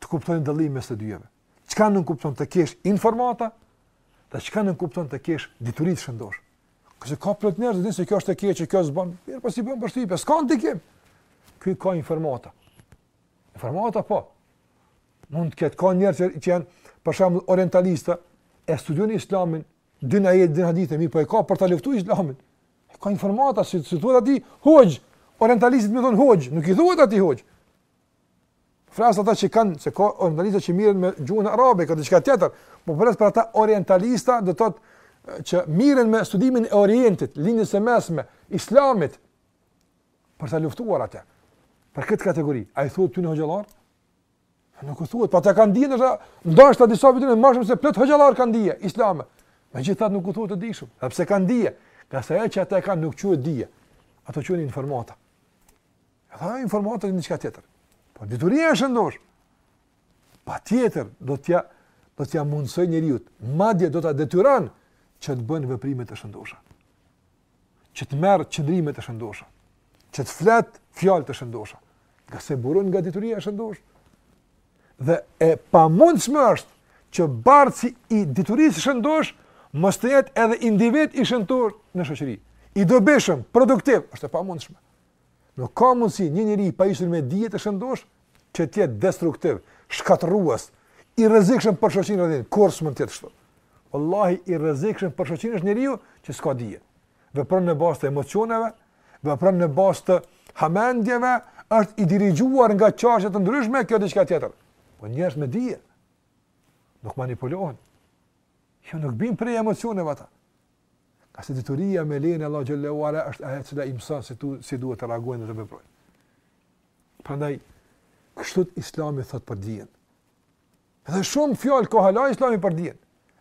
të kuptojmë dallimin mes të dyjave. Çka nënkupton të kesh informata, dhe çka nënkupton të kesh dituri të shëndoshë. Se ka plot njerëz që dinë se kjo është e keqe, që kjo s'ban, mirëpo s'po i bën përshtypje, s'ka në të kesh. Kjo ka informata. Informata, po. Mund të ketë, ka njerëz që, që janë, për shembull, orientalista, e studiojnë islamin, Din ajet, din hadithe, mirëpo e ka për ta luftuar Islamin. E ka informata si si thuhet atij, hoxhë. Orientalistit me thanë hoxhë, nuk i thuhet atij hoxhë. Flas ata që kanë se ka orientalista që merren me gjuhën arabe, kjo diçka tjetër. Po flas për ata orientalista, do të thotë që merren me studimin e Orientit, lindjes së mesme, Islamit për ta luftuar atë. Për këtë kategori, a i thotë tyne hoxhallarë, Nuk u thuhet, po ata kanë dije ndoshta, ndoshta disa prej tyne më shumë se plot hoxhallarë kanë dije islame. Megjithatë nuk u thuhet të dijshëm, edhe pse kanë dije, ngase ajo që ata kanë nuk quhet dije. Ato quhen informata. E informatat janë diçka tjetër. Po dituria e shëndoshë patjetër do t'ia do t'ia mundësojë njeriut, madje do ta detyron që të bëjë veprime të shëndosha. që të merr qëndrime të shëndosha, që të flet fjalë të shëndosha, ngase buron nga dituria e shëndosh. Dhe e pamundshme është që bartësi i diturisë së shëndosh mos të jetë edhe individ i shëndosh në shoqëri. I dobishëm, produktiv, është e pamundshme. Nuk ka mundësi një njeri i pajisur me dije të shëndosh që të jetë destruktiv, shkatërrues, i rrezikshëm për shoqërinë rreth tij. Kurrë s'mund të jetë kështu. Wallahi i rrezikshëm për shoqërinë është njeriu që s'ka dije. Vepron në bazë të emocioneve, vepron në bazë të hamendjeve, është i dirigjuar nga çështje të ndryshme kjo diçka tjetër. Po njerëz me dije nuk manipulohen. Jo nuk bien pre e emocioneve ata. Ngase dituria me lejen e Allahut xhelle ve ala është ajo e cila i mëson si, tu, si duhet të reagojnë dhe të veprojnë. Prandaj, kështu islami thot për dijen. Dhe shumë fjalë ka hala islami për dijen.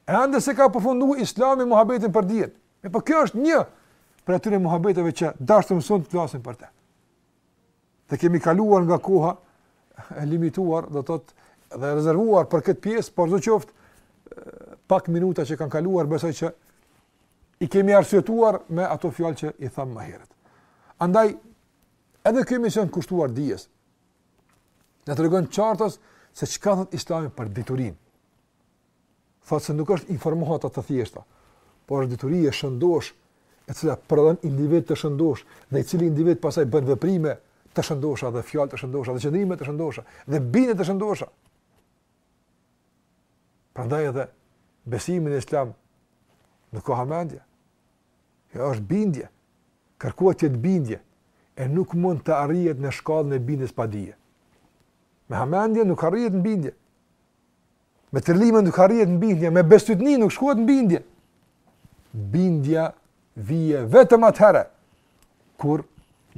Ende s'e ka përfundu islami muhabetin për dijen. Mirëpo kjo është një prej atyre muhabeteve që deshtëm sonte të flasim për te. Dhe kemi kaluar nga koha e limituar, do të thotë dhe rezervuar për këtë pjesë, por sidoqoftë pak minuta që kanë kaluar, besoj që i kemi arsyetuar me ato fjalë që i thamë më herët. Andaj edhe ky emision kushtuar dijes. Na tregon qartas se çka thot Islami për diturinë. thotë se nuk është informata të thjeshta, por është dituri e shëndosh, e cila prodhon individ të shëndosh, dhe i cili individ pastaj bën veprime të shëndosha, dhe fjalë të shëndosha, dhe qëndrime të shëndosha, dhe bindje të shëndosha. Prandaj edhe besimi në islam nuk është hamendje, e është bindje, kërkohet të jetë bindje, e nuk mund të arrihet në shkallën e bindjes pa dije. Me hamendje nuk arrihet në bindje, Me trillime nuk arrihet në bindje, me bestytni nuk shkohet në bindje. Bindja vjen vetëm atëherë kur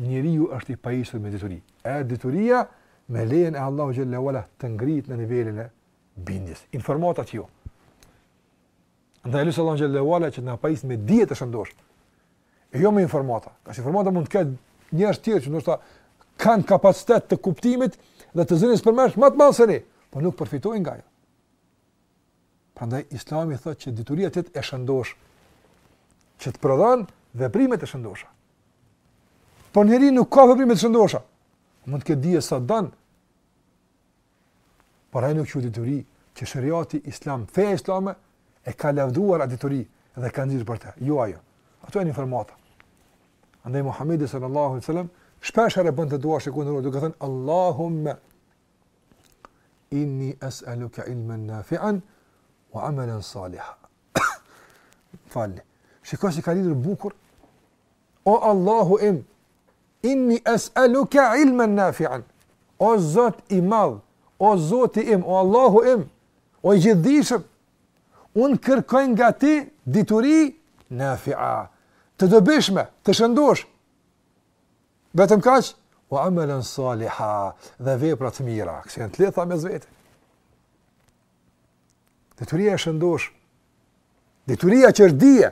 njeriu është i pajisur me dituri. E dituria me lejen e Allahut xhelle ve ala të ngrit në nivelin e bindjes. Informatat jo. Ndaj e lus Allahun xhelle ve ala që të na pajis me dije të shëndosh. E jo me informata. Se informata mund të kenë njerëz të tjerë që ndoshta kanë kapacitet të kuptimit dhe të zënies përmendësh më të madh se ne, por nuk përfitojnë nga ajo. Prandaj Islami thotë që dituria e e shëndosh që të prodhon veprime të shëndosha. Po njeriu nuk ka veprime të shëndosha. Mund të ketë dije sa don, Por ajo nuk quhet dituri që shariati islam, feja islame e ka lavduar atë dituri dhe ka nxit për të. Jo ajo. Ato janë informata. Andaj Muhamedi sallallahu alaihi wasallam shpeshherë bënte dua duke thënë Allahumma inni es'aluka ilman nafi'an wa amalan salihan. Falë. Shikoni si i ka lidhur bukur O Allahu im, inni es'eluke ilmen nafi'an, o Zot i madh, o Zoti im, o Allahu im, o i gjithëdijshëm, unë kërkoj nga ti dituri nafi'a, të dobishme, të shëndoshë, vetëm kaq, wa amelen saliha, dhe vepra të mira, se janë të lidhura mes vete. Dituria e shëndoshë, dituria që është dije,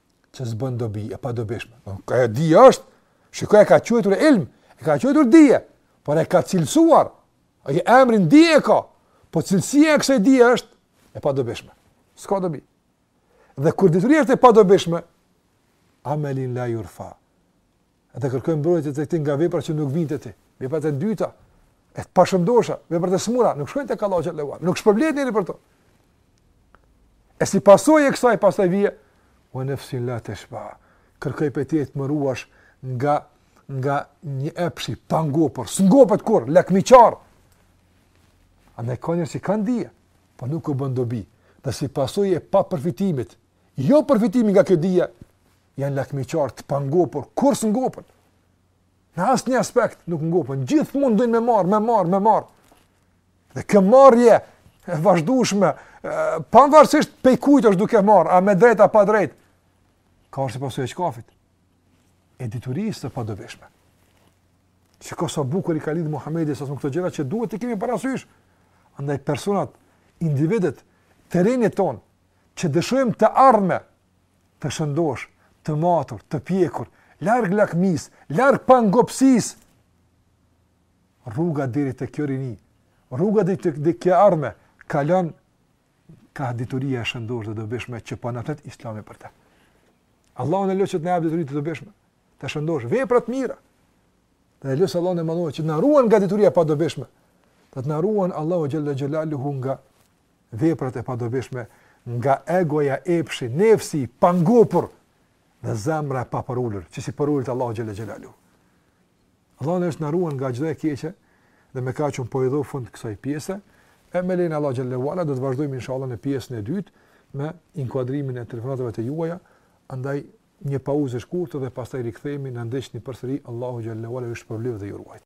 që s'bën dobi, e padobishme. E dije është, shiko e ka quajtur ilm, e ka quajtur dije, por e ka cilësuar, e ka emrin dije e ka, po cilësia e kësaj dije është, e padobishme. S'ka dobi. Dhe kur dituria është e padobishme, amelin la jurfa, Dhe kërkoj mbrojtje tek ti nga veprat që nuk vijnë te ti. Veprat e dyta, e të pashëndosha, veprat e smura, nuk shkojnë tek Allahu xhelle ue ala. Nuk shpërblehet njeri për to. E si pasojë e kësaj pastaj vjen wa nafsin la tashba. Kërkoj prej ti të më ruash nga nga një epsh i pangopur, s'ngopet kurrë, lakmiqar. Andaj ka njerëz që kanë dije, po nuk u bën dobi, dhe si pasojë e papërfitimit, jo përfitimi nga kjo dije, janë lakmiqarë të pangopur, kurrë s'ngopen. Në asnjë aspekt nuk ngopen, gjithmonë dojnë me marrë, me marrë, me marrë. Dhe kjo marrje e vazhdushme, pavarësisht prej kujt është duke marrë, a me drejtë, a pa drejtë, kjo është pasojë e çkafit, e diturisë së padobishme. Shiko sa bukur i ka lidhë Muhammedi, a.s. këto gjëra që duhet të kemi parasysh, andaj personat, individet, te rinia jonë, që dëshirojmë të ardhme, Të shëndoshë, të matur, të pjekur, larg lakmisë, larg pangopësisë! Rruga deri te kjo rini, rruga deri te, te kjo e ardhme, kalon kah dituria e shëndoshë dhe e dobishme që po na flet Islami për të. Allahun e lusim të na japë dituri të dobishme, të shëndoshë, vepra të mira. Dhe lusim Allahun që të na ruan nga dituria e padobishme. Të na ruan Allahu xhelle xhelaluhu nga veprat e padobishme nga egoja epshi nefsi i pangopur dhe zemra e papërulur, që s'i përulet Allahut xhelle xhelaluhu. Allahu na ruajt nga çdo e keqe dhe me kaq po i japim fund kësaj pjese, e me lejen e Allahut xhelle xhelaluhu, do të vazhdojmë inshallah në pjesën e dytë me inkuadrimin e telefonatëve tuaja, andaj një pauzë e shkurtë dhe pastaj rikthehemi na ndiqni përsëri Allahu xhelle ue ala ju shpërbleftë dhe ju ruajtë.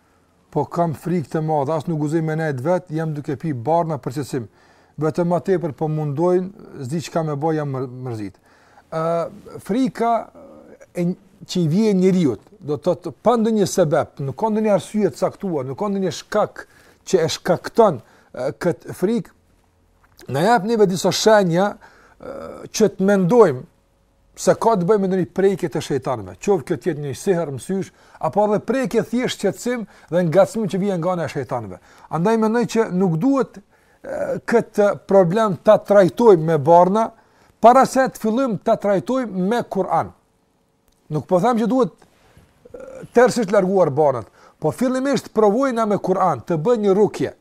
Po kam frikë të madhe, as nuk guzoj me nejt vet, jam duke pi barna për qetësim. Vetëm ma tepër po mundojn, s'di çka me ba, jam mërzit. Ë frika që i vjen njeriut, do të thotë pa ndonjë sebeb, nuk ka ndonjë arsye të caktuar, nuk ka ndonjë shkak që e shkakton këtë frikë. Na japin neve disa shenja që të mendojmë se ka të bëjë me ndonjë prekje të shejtanëve, qoftë kjo të jetë një sehr mësysh, apo edhe prekje thjesht shqetësim dhe ngacmim që vjen nga ana e shejtanëve. Andaj mendoj që nuk duhet këtë problem ta trajtojmë me barna para se të fillojmë ta trajtojmë me Kur'an. Nuk po them që duhet tërësisht larguar barnat, po fillimisht provojmë me Kur'an të bëjë një rukje.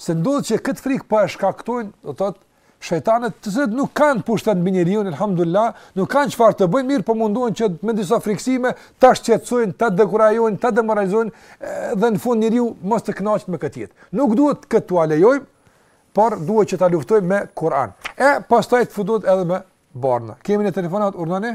Se ndodh që këtë frikë po e shkaktojnë, do të thotë, shejtanët të cilët nuk kanë pushtet mbi njeriun, alhamdulillah, nuk kanë çfarë të bëjnë, mirëpo mundohen që me disa frikësime ta shqetësojnë, ta dekurajojnë, ta demoralizojnë dhe në fund njeriu mos të kënaqet me këtë jetë. Nuk duhet këtë t'ua lejojmë, por duhet që ta luftojmë me Kur'an. E pastaj të futet edhe me barna. Kemi një telefonatë, urdhëroni?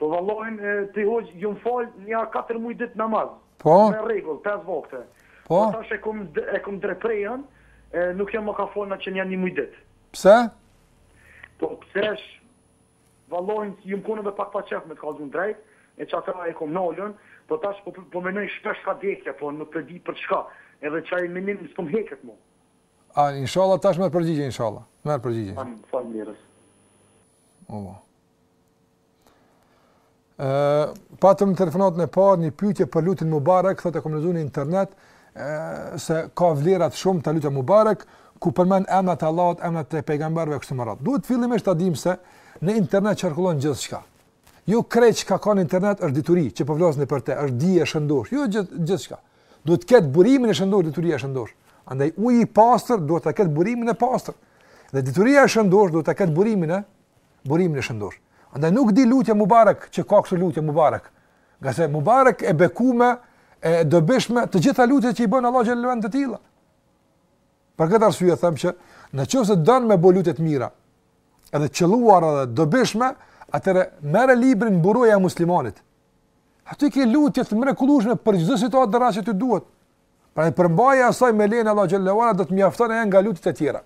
Po vallahin ti hoxhë jum fal nja katër muj ditë namaz Po me rregull pesë vakte Po po tash e kum e kum ndërpre e nuk jom më ka fal ka qe nja nji muj ditë Pse? Po pse vallahin jum kon edhe pak pa qef me të kallzu drejt edhe atëhera e kum nalën po tash po po menoj shpesh ka dekja po nuk e di për çka edhe qaj menim s'um heket mu. A inshallah tash merr përgjigje inshallah merr përgjigje. Amin, faleminderit. O. patëm telefonatën e parë një pyetje për lutjen Mubarak, thotë e kam lexuar në internet se ka vlera të shumta lutja Mubarak, ku përmend emrat e Allahut, emrat e pejgamberëve, kështu me radhë. Duhet fillimisht ta dimë se në internet qarkullon gjithçka. Jo krejt çka ka në internet është dituri, që po flasin për të, është dije e shëndoshë. Jo gjithë gjithçka. Duhet të ketë burimin e shëndoshë, dituria e shëndoshë. Andaj uji i pastër duhet të ketë burimin e pastër. Dhe dituria e shëndoshë duhet të ketë burimin e burimin e shëndoshë. Andaj nuk di lutje Mubarak që ka kështu lutje Mubarak. Ngase Mubarak e bekume, e dobishme të gjitha lutjet që i bën Allahut xheleshanuhu janë të tilla. Për këtë arsye them që në qoftë se don me bo lutje të mira, edhe të qëlluara dhe të dobishme, atëherë merre librin Mburoja e muslimanit. Aty ke lutje të mrekullueshme për çdo situatë dua që të duhet. Pra përmbaju asaj, me lejen e Allahut teala do të mjaftojë nga lutjet e tjera.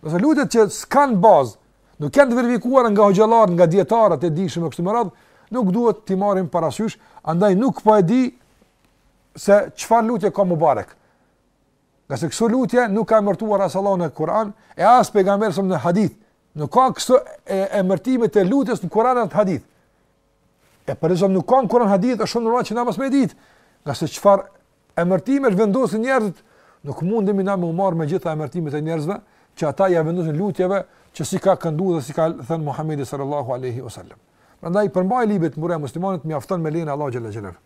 Ndërsa lutjet që s'kanë bazë, nuk janë të verifikuar nga hoxhallarët, nga dijetarët e dijshëm e kështu me radhë, nuk duhet t'i marrim parasysh, andaj nuk po e di se çfarë lutje ka Mubarek. Ngase këso lutje nuk ka emërtuar as Allahu në Kur'an, e as pejgamberi alejhi selam në hadith. Nuk ka këso emërtime të lutjes në Kur'an e në hadith. E për rezon nuk ka në Kuran hadith është shumë normale që na mos me ditë, nga se çfarë emërtimesh vendosin njerëzit, nuk mundemi na me u marrë me gjitha emërtimet e njerëzve, që ata ia vendosin lutjeve që s'i ka këndu dhe s'i ka thënë Muhammedi sallallahu alejhi ue selem. Prandaj, përmbaj librin Mburoja e muslimanit, mjafton me leje Allahu xhele xhelaluhu.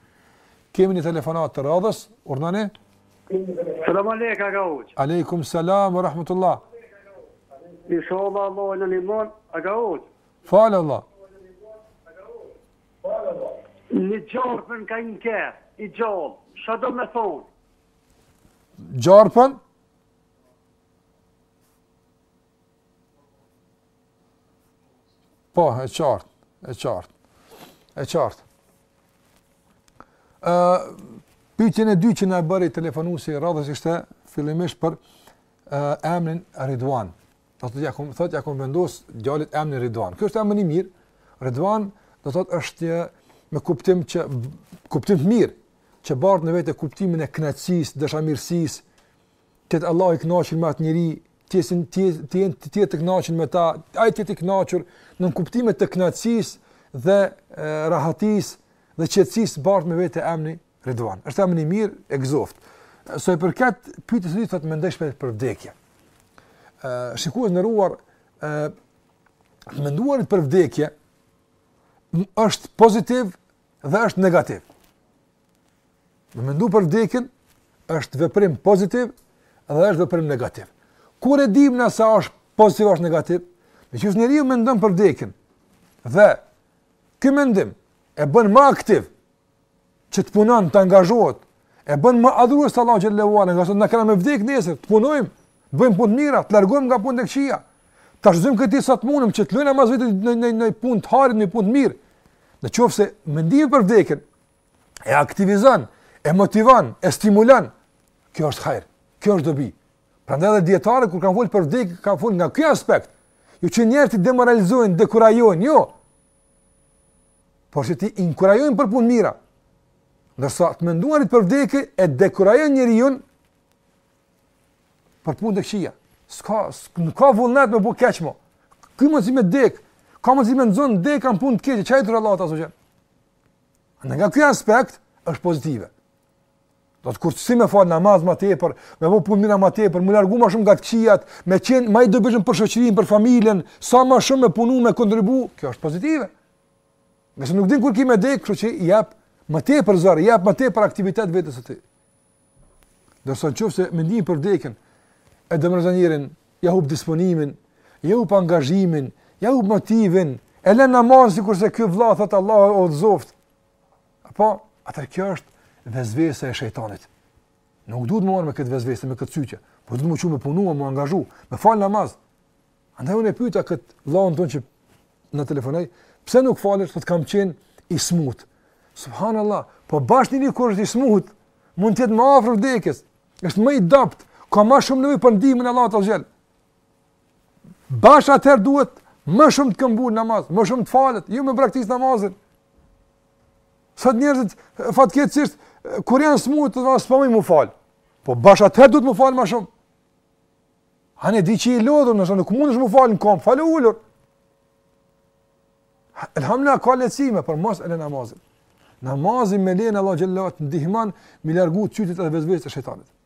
Kemi një telefonat të radhës, urdhnoni? Selam alejkum, hoxhë. Alejkum selam, rahmetullah. Inshallah, Allah, jeni mirë, hoxhë. Falë Allah. Një gjarpën kam ni herë, i gjallë, çë do me thonë? Gjarpën? Po, e qartë, e qartë, e qartë. Uh, Pytjen e dy që na e bëri telefonuesi i radhës ishte fillimisht për uh, emrin Ridvan. Thotë ja kom, thotë ja kom vendos djalit emrin Ridvan. Ky është emër i mirë. Ridvan do thotë është emër me kuptim që kuptim të mirë që bart në vete kuptimin e kënaqësisë, dashamirësisë. Të jetë Allahu i kënaqur me atë njeri, të jeni ju të, të, të kënaqur me ta, ai të jetë i kënaqur në kuptime të kënaqësisë dhe rahatisë dhe qetësisë bart me vete emri Ridvan. Është emër i mirë, e gëzoftë. Sa i përket pyetjes së dytë, thotë mendoj shpesh për vdekjen. Shikues i nderuar, të menduarit për vdekje është pozitiv dhe është negativ. Me mendu për vdekjen është veprim pozitiv dhe është veprim negativ. Kur e dim na se është pozitiv ose negativ? Nëse njeriu mendon për vdekjen dhe ky mendim e bën më aktiv që të punon, të angazhohet, e bën më adhurues të Allahu xhele ue ala, ngase thotë na kemi me vdek nesër, të punojmë, të bëjmë punë të mira, të largohmi nga punë të këqija. Ta shfrytzojmë këtë sa të mundëm që të lëmë mas veti në në në punë të hajrit, në punë të mirë. Në qoftë se mendimi për vdekjen e aktivizon, e motivon, e stimulon, kjo është hajr, kjo është dobi. Prandaj edhe dietarët kur kanë folur për vdekje, kanë folur nga ky aspekt. Jo që njerëzit t'i demoralizojnë, dekurajojnë, jo. por që t'i inkurajojnë për punë mira. Ndërsa të menduarit për vdekje e dekurajon njeriun për punë të këqija. S'ka nuk ka vullnet me bo keq mo. Ka mundsi me dek, ka mundsi më zon deka n'punë të keqe, çaj të rrallata aso gjë. Në nga ky aspekt është pozitive. Do të kurtësi me falë namaz ma tepër, me bo punë t'mira ma tepër, m'u largu ma shumë nga të këqijat, me qenë ma i dobishëm për shoqërinë, për familjen, sa ma shumë me punu, me kontribu, kjo është pozitive. Nëse nuk din kur ki me dek, kështu që jep më tepër zor, jep më tepër aktivitet vetes së tij. Derisa në qoftë se mendimi për dekën, e demoralizon njerin, ja hup disponimin, ja hup angazhimin, ja hup motivin, e le namazin sikurse ky vlla, thotë Allahu e udhëzoftë, Apo, atëherë kjo është vezvese e shejtanit. Nuk duhet m'u marrë me këtë vezvese, me këtë cytje. Po duhet m'u çu me punu, m'u angazhu, me falë namaz. Andaj unë e pyta këtë vllanë tonë që na telefonoi, pse nuk falesh, thotë kam qenë i smutë. Subhanallah, po bash njeriu kur është i smutë, mund të jetë më afrë vdekjes, është më i dobët, ka më shumë nevojë për ndihmën e Allahut azze ve xhel. Bash atëherë duhet më shumë të këmbëngulë në namaz, më shumë të falet, e jo me braktis namazin. Sot njerëzit fatkeqësisht kur janë smutë thonë s'po muj m'u fal. Po bash atëherë duhet m'u fal më shumë. Ani, e di që je i lodhur, nëse nuk mundesh m'u fal në kamb, falu ulur. Elhamdulillah ka lehtësime, por mos e lë namazin. Namazi me lejen e Allahut azze ve xhel të ndihmon me largu cytjet dhe vezveset e shejtanit.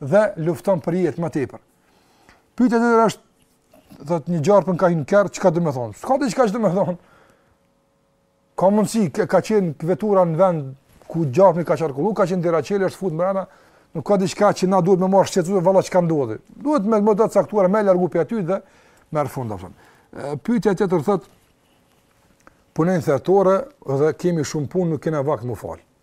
dhe lufton për jetë më tepër. Pyetja tjetër është thotë një gjarpën ka hi në kerr, çka do me thonë? S'ka diçka çka do me thonë? Ka mundësi, ka, ka qenë vetura në vend ku gjarpni ka qarkullu, ka qenë dera çelë, është futë mrena, nuk ka diçka që na duhet me marrë, shqetësu dhe valla çka ndodhi. Duhet me mjete të caktuara, me largu prej aty dhe merr fund, a kupton. Pytja tjetër thotë, punoj n'thertore dhe kemi shumë punë, nuk kena vakt m'u falë.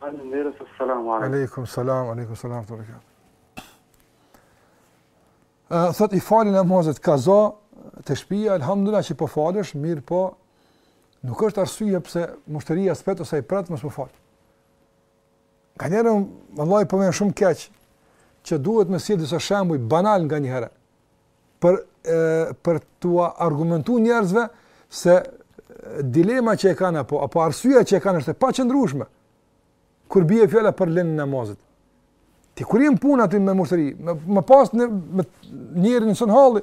Faleminderit, selam alejkum. Alejkum selam, alejkum selam të rikë. Uh, thot i fali namazet kaza te shpia, alhamdulillah që po falesh, mirëpo, nuk është arsye pse mushteria s'pret ose i pret mos m'u falë. Ka njerëz, vallahi po m'vjen shumë keq, që duhet me sjellë disa shembuj banal nga një herë. për e, për t'ua argumentuar njerëzve se dilema që e kanë apo apo arsyeja që e kanë është e paqëndrueshme. Kur bie fjala për lënien e namazit. Ti kur je n'punë aty me mushteri, me me pas në me njerin e zon halli.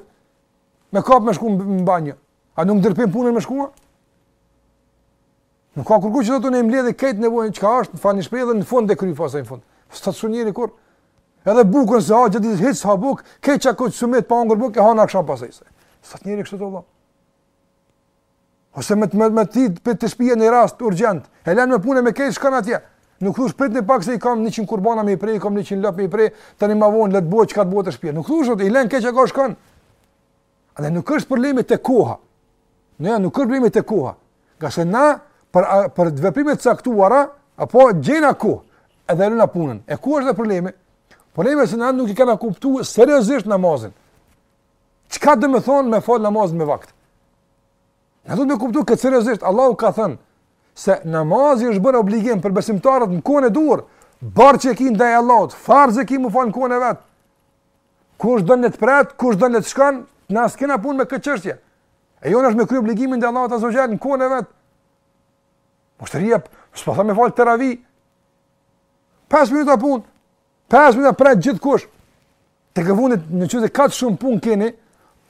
Me kap me shku në banjë. A nuk e ndërpren punën me shku, a? Nuk ka kërkush që thotë unë e mbledhi këtë nevojën çka është, në fa një shprej dhe në fund e kry pasaj në fund. S'thotë njeri kurrë. Edhe bukën s'e ha, gjithë ditën hiç s'ha bukë, këtë që këtë sumit pa ngrën bukë, e ha në aksham pasaj se. S'thotë njeri kështu, vallah. Ose me të me, me ti për te shpia një rast urgent, e len me punë me krejt shkon atje. Nuk thush pritni pak se i kam 100 kurbana me i prej, i kam 100 lopë me i prej, tani ma vonë, le të bohet çka të bohet te shpia. Nuk thush, i len krejt çka ka, shkon. A dhe nuk është problemi te koha. Ne nuk është problemi te koha. Nga se na, për, për të veprimet caktuara, apo gjejna ku, edhe në punën. E ku është dhe problemi? Problemi se na nuk i kena kuptu seriozisht namazin. Çka do me thanë me falë namazin me vakt? Na duhet me kuptu këtë seriozisht. Allahu ka thënë se namazi është bërë obligim për besimtarët në kohën e duhur. Borxh që e ki ndaj Allahut, farz që e ki me falë në kohën e vet. Kush don le të pret, kush don le të shkon, na s'kena punë me këtë çështje. E jona është me kry obligimin ndaj Allahut azze ve xhel në kohën e vet. Myshteria, s'po tham me falë teravi. 5 minuta punë, 5 minuta pret gjithkush. Tek e fundit në qoftë se kaq shumë punë keni,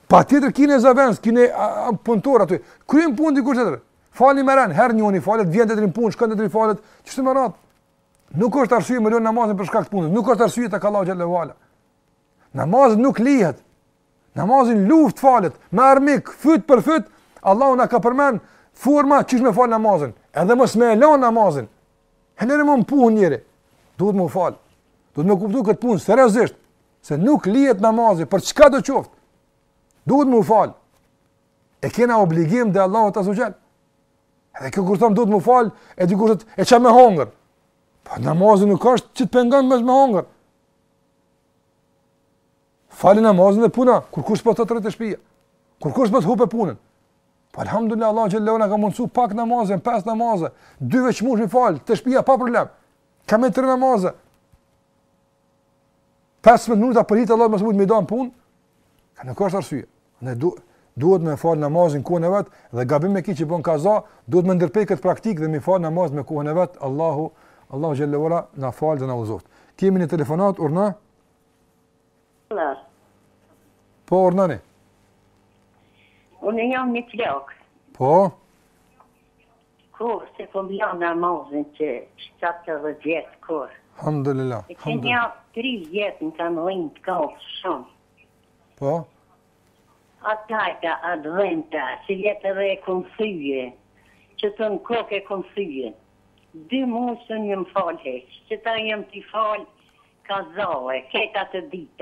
patjetër kine zavens, kine punëtor aty. Kryn punë dikush tjetër. Falni me rend, herë njoni falet, vjen tjetri në punë, shkon tjetri falet, kështu me radhë. Nuk është arsye me lënë namazin për shkak të punës, nuk është arsye te Allahu xhelle ve ala. Namazi nuk lihet. Namazi në luftë falet, me armik, fyt për fyt, Allahu na ka përmend forma qysh me fal namazin, edhe mos me lënë namazin. E lëre më në punë njeri, duhet me falë, duhet me kuptu këtë punë seriozisht, se nuk lihet namazi, për çkado qoftë, duhet me falë, e kena obligim ndaj Allahut azze ve xhel, Edhe kjo kur thon duhet m'u fal, e dikush thotë e çka me hongër. Po namazi nuk është që të pengon me me hongër. Fale namazin dhe puna, kurrkush s'po të tret te shpia, kurrkush s'po ta hup punën. Po alhamdulillah, Allahu xhelle na ka mundësu pak namaze, pesë namaze, dy veç munesh m'i falë te shpia pa problem, kemi tre namaze. 15 minuta për hir të Allahut me s'mujt me nda në punë, kjo nuk është arsye. Ne du, duhet me fal namazin në kohën e vet dhe gabim e ki që bën kaza, duhet me ndërpre këtë praktikë dhe me fal namazin në kohën e vet. Allahu Allahu xhelle ve ala na faltë dhe na udhëzoftë. Kemi një telefonatë, urdhno? Urdhno. Po urdhnoni. Unë jam një plak. Po. Kurr se kom lan namazin që shtatëdhjetë vjet kurr. Hamdulilah. E qe nja tri vjet më kanë dhimbë do kokallat shumë. Po. A tajta, a dhimbta, sivjet edhe e kom thye, qitu në kokë e kom thye. Dy muaj s'un jam falë hiç, qita jam tu i falë kaza, qeto dit.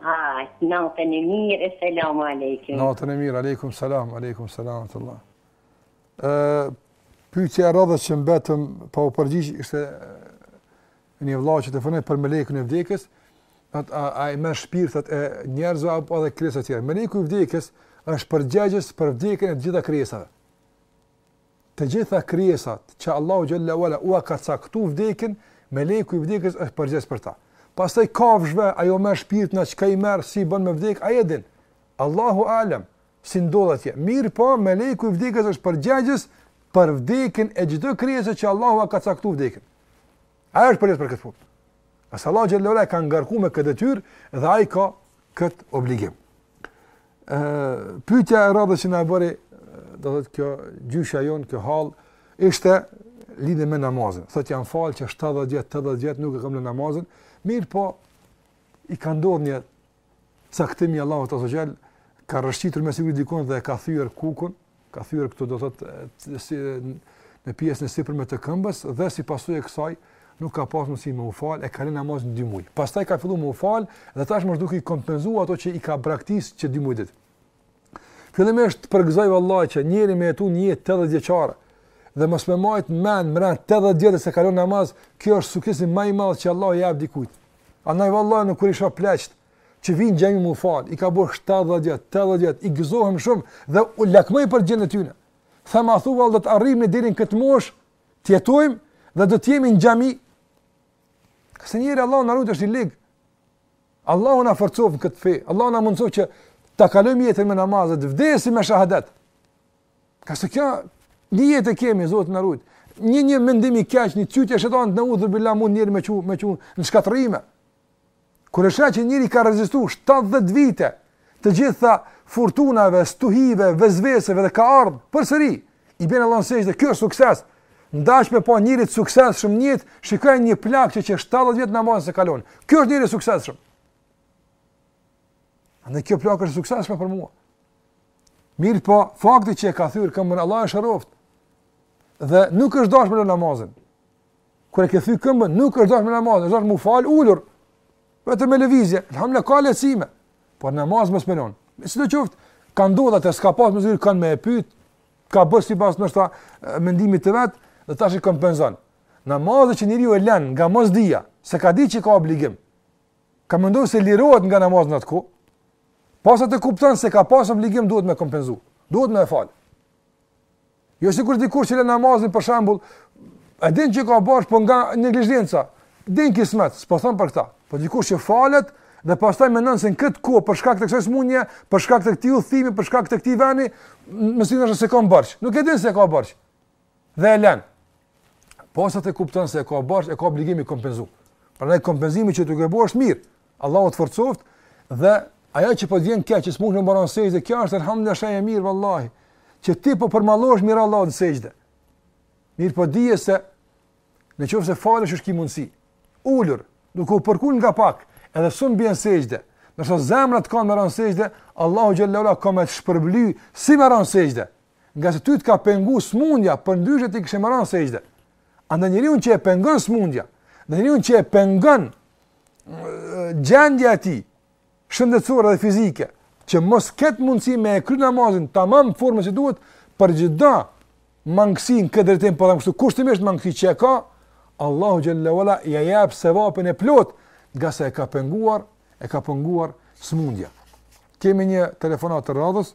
Haa, natën e mirë e selamu alejkum. Natën e mirë, alejkum selam, alejkum selam ve rahmetullah. Pyetja e radhës që mbetëm pa u përgjigj, ishte një vla që telefonoi për melekun e vdekjes, a, a, a i merr shpirtat e njerëzve, apo edhe krijesa tjera. Meleku i vdekjes është përgjegjës për vdekjen e të gjitha krijesave. Të gjitha krijesat që Allahu xhelle ue ala ua ka caktuar vdekjen, meleku i vdekjes është përgjegjës për ta. Pastaj kafshëve a ua merr shpirtin a çka i merr, si bën me vdek, ai e din. Allahu alem, si ndodh atje. Mirëpo, meleku i vdekjes është përgjegjës për vdekjen e çdo krijese që Allahu ia ka caktuar vdekjen. Ai është përgjegjës për këtë punë. Se Allahu xhelle ue ala e ka ngarku me këtë detyrë dhe ai ka këtë obligim. Pytja e radhës që na e bëri, do të thotë kjo gjyshja jonë, kjo hallë, ishte lidhje me namazin. Thot jam falë që 70 vjet, 80 vjet nuk e kam lënë namazin, mirëpo i ka ndodhë një caktimi i Allahut teala azze ue xhel ka rrëshqitur me siguri dikun dhe e ka thyer kukun, ka thyer këtu do thotë si në pjesën e sipërme të këmbës dhe si pasojë e kësaj nuk ka pasur mundësi me u fal, e ka lënë namazin dy muaj. Pastaj ka filluar me u fal dhe tashmë është duke i kompenzuar ato që i ka braktis që dy muaj ditë. Fillimisht të përgëzoj vallahi që njeri me jetu një jetë 80 vjeçare dhe mos me majt mend mrena 80 vjet se ka lon namaz, kjo është suksesi më i madh që Allah i jep dikujt. Andaj vallahi unë kur i shoh pleqt që vijnë n'xhami m'u fal, i kanë bërë 70 vjet, 80 vjet, i gëzohem shumë dhe u lakmoj për gjendjen e tyre. Thom athua vallë do të arrijmë ne deri në këtë moshë, të jetojmë dhe do të jemi në xhami. Se njeri, Allahu na rujt, është i ligë, Allahu na forcoftë në këtë fe. Allahu na mundësoftë që ta kalojmë jetën me namaz e, të vdesim me shehadet. Se kjo një jetë e kemi, Zoti na rujtë. Një një mendim i keq, një cytje shejtani, neudhubilah, mund njerin me e çu, me e çu në shkatërrime. Kur e sheh që njeri i ka rezistu 70 vite të gjitha furtunave, stuhive, vezveseve dhe ka ardhë përsëri, I bën Allahut sexhde, kjo është sukses. Ndash me pa njeri të suksesshëm në jetë, shikoje një plak që që 70 vjet namazin s'e ka lon. Ky është njeri i suksesshëm. Andaj kjo plakë është e suksesshme për mua. Mirëpo, fakti që e ka thyrë këmën Allahu e shëroftë. Dhe nuk është dash me lon namazin. Kur e ke thy këmbën, nuk është dashur me lon namazin, është dashur mu fal ulur. Vetëm me lëvizje, alhamdulillah ka lehtësime. Por namaz mos me lon. Po sido qoftë, ka ndodhur ajo s'ka pas mundësi kand me e pyet, ka bërë sipas ndoshta mendimit të vet dhe tash i kompenzon. Namazi që njeriu e lën nga mosdija, s'e ka ditë që ka obligim. Ka menduar se lirohet nga namazi në atë kohë. Posa ta kupton se ka pas obligim duhet me kompenzu. Duhet me fal. Jo sikur dikush që len namazin për shembull, e din që ka borxh po nga neglizhenca. Din kismet, s'po thon për këtë. Po dikush që falet dhe pastaj mendon se në këtë kohë për shkak të kësaj smundje, për shkak të këtij udhëtimi, për shkak të këtij veni, mëson se s'ka borxh. Nuk e din se ka borxh. Dhe e lën. Po sa të kupton se e ka borxh, e ka obligim me kompenzu. Prandaj kompenzimi që duhet të bëhet mirë. Allahu të forcoft dhe ajo që po të vjen keq, që s'mund të bish në sexhde, kjo është alhamdulillah shumë e mirë vallahi. Që ti po përmallohesh me i ra Allahut sexhde. Mirëpo dije se në qoftë se falesh qysh ki mundsi. Ulur, duke u përkulur nga pak, edhe s'un bjen sexhde. Nëse zemra ta kan me ra n'sexhde, Allahu xhelle ve ala ka me t'shpërbly si me ra n'sexhde. Ngase ty të ka pengu smundja, përndryshe ti kishe me ra n'sexhde. Andaj njeriun që e pengon smundja, dhe njeriun që e pengon gjendja e tij shëndetsore dhe fizike, që mos ketë mundësi me e kry namazin, tamam n'formën që duhet, për çdo mangësi në këtë drejtim, po e themi kështu, kushtimisht mangësi që e ka, Allahu xhelle ve ala ja jep sevapin e plotë, ngase e ka penguar, e ka penguar smundja. Kemi një telefonat të radhës,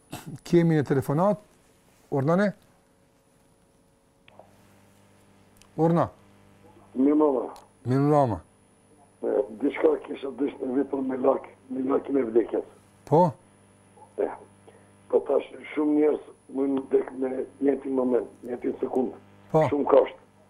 kemi një telefonatë, urdhnoni? Urdhno? Mirëmrama. Mirëmrama. Diçka kisha dasht me vet për melek, melek të vdekjes. Po? E, po tash shumë njerëz munden me dek në të njëjtin moment, njëjtin sekondë. Po? Shumë kashtë.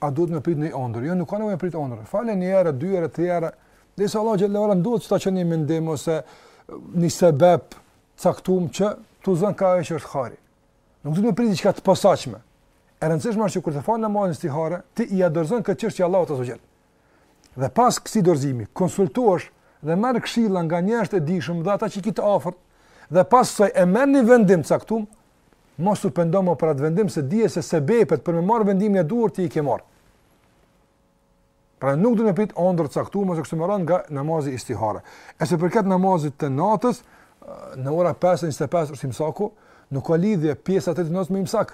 A duhet me prit në andërr? Jo, nuk ka nevojë me prit andërr. Fale një herë, dy herë, tre herë. Derisa Allahu xhelle ve ala do ta çojë një mendim ose një sebep t'caktuar që t'udhzon kah ajo që është hajri. Nuk duhet me prit diçka të posaçme. E rëndësishme është që kur të fal namazin istihare, ti ia dorëzon këtë çështje Allahut azze ve xhel. Dhe pas këtij dorëzimi, konsultohesh dhe merr këshilla nga njerëz të dishëm dhe ata që i ki të afërt, dhe pastaj e merr një vendim t'caktuar, Mos u pendo më për atë vendim se dije se sebepet për me marrë vendimin e duhur ti i ke marrë. Pra nuk duhet të pritet ëndërr e caktuar ose kështu me radhë nga namazi istihare. E sa i përket namazit të natës, në ora 5.25 është imsaku, nuk ka lidhje pjesa e tretë e natës me imsak.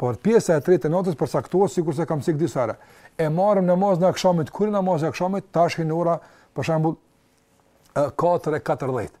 Por pjesa e tretë e natës përcaktohet, sikurse kam cekë disa herë. E marrim namazin e akshamit, kur hyn namazi i akshamit, tash ke në ora, për shambull, 4.14.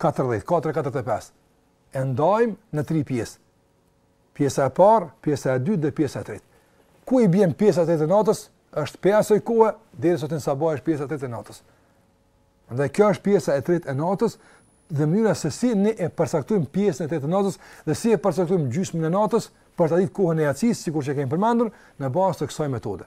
katërdhjetë, katër e katërt e pesë. E ndajmë në tri pjesë. Pjesa e parë, pjesa e dytë dhe pjesa e tretë. Ku i bjen pjesa e tretë e natës? Është prej asaj kohe deri sa t'hin sabahi është pjesa e tretë e natës. Andaj kjo është pjesa e tretë e natës dhe mënyra se si ne e përcaktojmë pjesën e tretë të natës dhe si e përcaktojmë gjysmën e natës për ta ditë kohën e jacisë, sikur që kemi përmendur, në bazë të kësaj metode.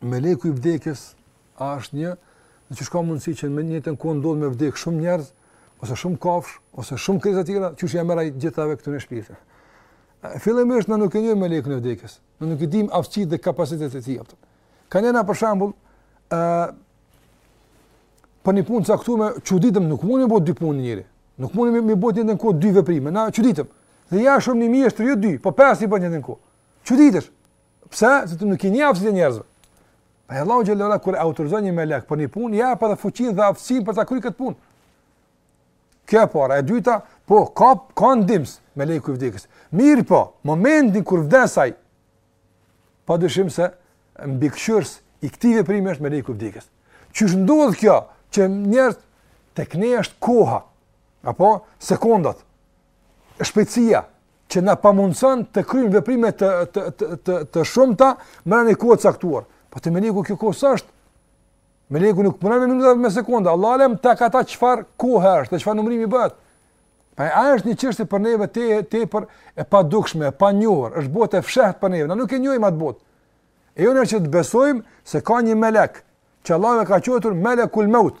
meleku i vdekjes a është një, e qysh ka mundësi që në njëjtën kohë ndodh me vdekë shumë njerëz, ose shumë kafshë, ose shumë krijesa të tjera, qysh ja merr të gjithave këtyne shpirtin. Fillimisht ne nuk e njohim melekun e vdekjes, ne nuk i dimë aftësitë dhe kapacitetet e tij. Ka, na për shambull, uh, për një punë të caktume, çuditëm nuk mundet me bo dy punë njeri, nuk mundet me, me bo në njëjtën kohë dy veprime, na çuditëm, dhe ja shumë një mjeshtër, jo dy, po pesë i bon në njëjtën kohë, çuditësh, Pse? Se ti nuk i njeh aftësitë e njerëzve. Pa Allahu xhele ue ala kur autorizon një melek për një punë, ja jep fuqinë dhe aftësinë për ta kryer këtë punë. Kjo e para, e dyta, po ka ka ndihmës meleku i vdekjes. Mirëpo, momentin kur vdes ai, pa dyshim se mbikëqyrës i këtij veprimi është meleku i vdekjes. Qysh ndodh kjo që njerëz tek ne është koha apo sekondat shpejtësia që na pamundson të kryjmë veprime të të të të, të shumta në një kohë të caktuar. Po te meleku kjo kohë s'është. Meleku nuk punon me minuta me sekonda. Allahu alem ta ka ta çfarë kohë është, çfarë numrimi bëhet. Pra është një çështje për neve tepër e padukshme, e panjohur, është botë e fshehtë për neve. Na nuk e njohim atë botë. E jona është të besojmë se ka një melek që Allahu e ka quajtur melekul meut.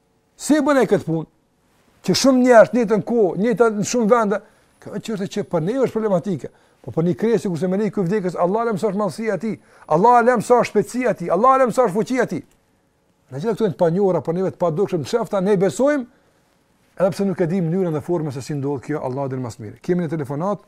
Si e bën këtë punë? Që shumë njerëz në njëjtën kohë, njëjtën në shumë vende, kjo është çështje që për ne është problematike. Po për një krijesë sikurse meleku i vdekjes, Allahu alem sa është madhësia e tij. Allahu alem sa është shpejtësia e tij. Allahu alem sa është fuqia e tij. Të gjitha këto janë të panjohura, për neve të padukshme, çështja ne besojmë. Edhe pse nuk e dimë mënyrën dhe formën se si ndodh kjo, Allahu e di më së miri. Kemi një telefonatë.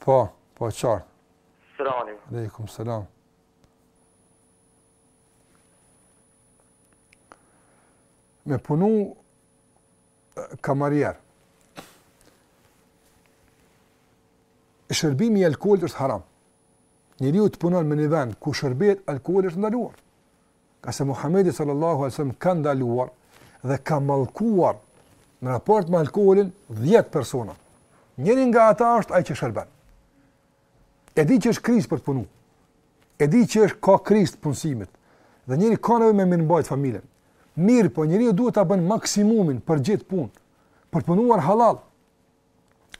Po, po, qartë. Srani. Alejkum selam. Me punu kamarier. Shërbimi i alkoholit është haram. Njeriu të punon me një vend ku shërbehet alkoholi është e ndaluar. Ka se Muhammedi sallallahu alejhi ue selem ka ndaluar dhe ka mallkuar në raport me alkoholin 10 persona. Njëri nga ata është ai që shërben. E di që është krizë për të punu. E di që është ka krizë të punësimit. Dhe njeri ka nevojë me mirëmbajt familjen. Mirëpo njeriu duhet ta bën maksimumin për të gjetë punë, për të punuar halal.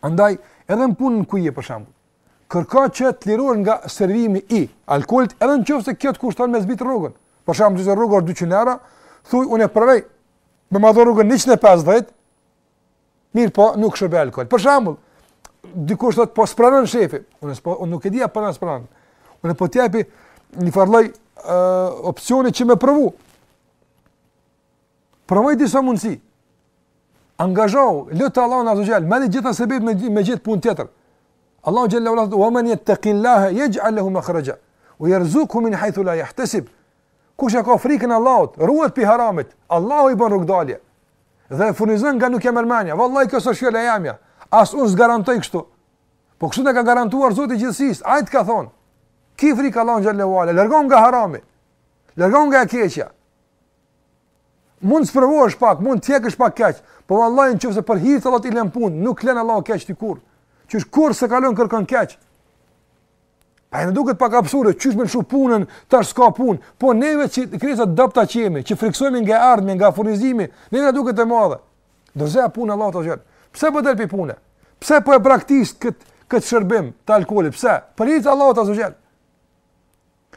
Andaj, edhe në punën ku je për shembull, kërko që të lirohesh nga servimi i alkoolit, edhe nëse kjo të kushton me zbrit rrogën. Për shembull, nëse rroga është 200 euro, thuaj unë e pranoj me marr rrogën 150. Mirëpo, nuk shërbej alkool. Për shembull, dikush thotë po s'pranon shefi, unë s'po unë nuk e di a pranon a s'pranon. Unë po t'japi një farë lloj uh, opsioni që me provu. Provoj disa mundësi. Angazhohu, lute Allahun azza xhal, merr gjithë sebepet me me gjetë punë tjetër. Allahu xhalla wala, "Wa man yattaqillaha yaj'al lahu makhraja wa yarzuqhu min haythu la yahtasib." Kush e ka frikën e Allahut, ruhet prej haramit. Allahu i bën rrugdalje. Dhe furnizon nga nuk e merr mendja. Vallahi kjo s'është fjala e jemja. As unë s'garantoj kështu. Po kështu të ka garantuar Zoti i gjithësisë. Ai të ka thonë. Ki frikë Allahun xhalla wala, largohu nga harami. Largohu nga e keqja. Mund të sprovohesh pak, mund të hekësh pak keq, po vallahi nëse për hir të Allahut e len punën, nuk t'len Allahu keq ty kurrë. Qysh kurrë s'e ka lon kërkon keq. Po neve na duket pak absurde, qysh me lëshu punën, tash s'ka punë, po neve që krijesa të dobta që jemi, që frikësohemi nga ardhmja, nga furnizimi, neve na duket e madhe. Dorëzoja punën Allahut xhel. Pse po del prej pune? Pse po e braktis këtë kët shërbim të alkoholit? Pse? Për hir të Allahut xhel.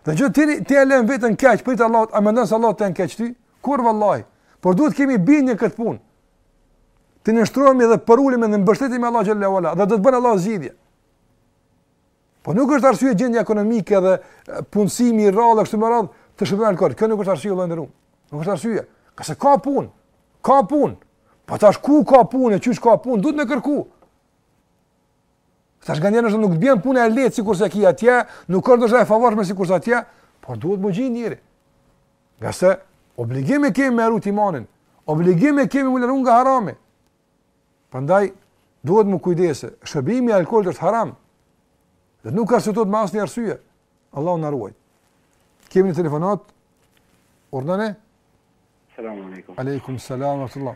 Në qoftë se ti e lën veten keq për hir t'Allahut, a mendon se Allahu të len keq ty? Kurrë vallahi. Por duhet t'kemi bindje n'këtë punë. Të nënshtrohemi dhe përulemi dhe mbështetemi te Allahu xhalla wala dhe do të bën Allahu zgjidhje. Po nuk është arsye gjendja ekonomike dhe punësimi i rrallë kështu me radhë të shërbesh alkool. Kjo nuk është arsye vëlla i nderum. Nuk është arsye. Ngase ka punë. Ka punë. Po tash ku ka punë, qysh ka punë, duhet me kërku. Tash nganjëherë ndoshta nuk të bjen puna e lehtë sikurse ki atje, nuk është ndoshta e favorshme sikurse atje, por duhet me gjetë njeri. Ngase obligim e kemi me e rujt imanin, obligim e kemi m'u largu nga harami. Prandaj, duhet m'u kujdesë, shërbimi i alkoolit është haram, dhe nuk arsyetohet me asnjë arsye, Allahu na ruajt. Kemi një telefonatë, urdhnoni? Selam alejkum. Alejkum selam wa rahmetullah.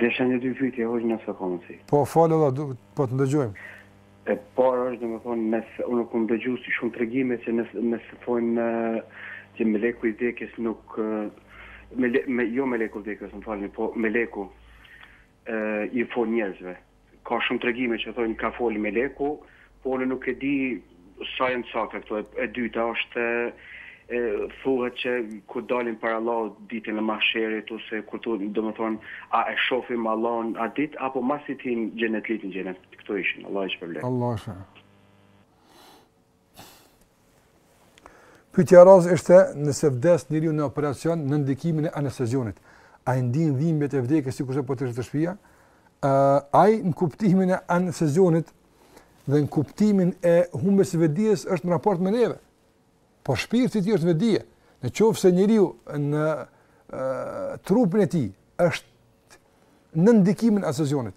Desha një dy pyetje hoxhë nëse ka mundësi. Po fal Allah, po të ndëgjojmë. E para është domethënë se unë kam dëgjuar si shumë tregime që nëse nëse thonë që meleku i vdekjes nuk me, mele, jo meleku i vdekjes, më falni, po meleku i fol njerëzve. Ka shumë tregime që thojnë ka fol meleku, po unë nuk e di sa janë t'sakta këto. E dyta është e, thuhet që kur dalin para Allahut ditën e mahsherit ose kur tu domethënë a e shohim Allahun atë ditë apo masi t'hin xhenetlitë n'xhenet këto ishin Allahu ju shpërbleftë. Allah Pyetja e radhës ishte nëse vdes njeriu në operacion nën ndikimin e anestezionit, a i ndin dhimbjet e vdekjes sikurse po të ishte në shtëpi? Ë, ai në kuptimin e anestezionit dhe në kuptimin e humbjes së vetëdijes është në raport me neve. Po shpirti i tij është vetëdije. Në qoftë se njeriu në trupin e tij është nën ndikimin e anestezionit.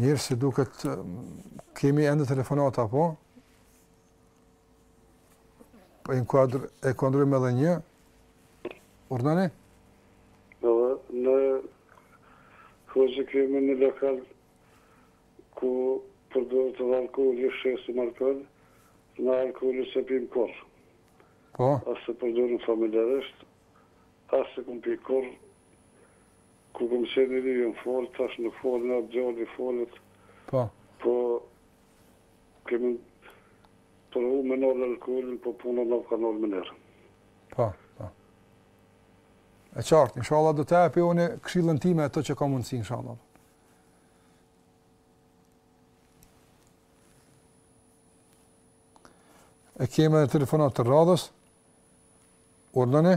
Mirë, si duket, kemi ende telefonata, po? Po e inkuadrojmë edhe një? Urnoni? Po, në... Po që kemi një lokal ku përdoret alkoholi, shesim alkohol, ne alkoholin s'e pimë kurr. Po? As e përdorim familjarisht, as s'e kemi pi kurr, Kur kam qenë i ri jam fal, tash nuk falna, djali falet. Po. Po kemi provu me nal alkoolin, po puna nuk ka nol më nërë. Po, po. E qartë, inshallah do të japi unë këshillën time atë që kam mundësi inshallah. E kemi një telefonatë të radhës. Urdhnoni.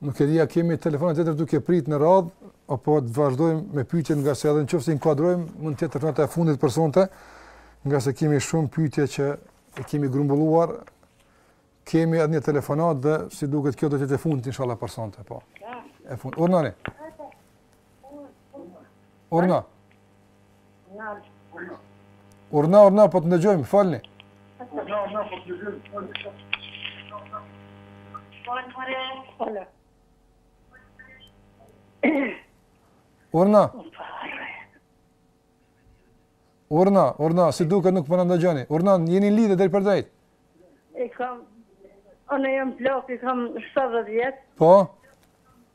Nuk e di a kemi telefonatë tjetër duke prit në radhë apo të vazhdojmë me pyetjet ngase edhe nëse inkuadrojmë mund të jetë telefonata e fundit për sonte, ngase kemi shumë pyetje që i kemi grumbulluar. Kemi edhe një telefonatë dhe si duket kjo do të jetë e fundit inshallah për sonte, po. E fund. Urno. Urno. Urna, urna, po të ndëgjojmë, folni. Urna, urna, po të ndëgjojmë, folni. Urna. Urna, urna, si duket nuk po na ndëgjoni. Urna, jeni n'lidhje drejtpërdrejt. I kam, unë jam plak, i kam 70 vjet. Po?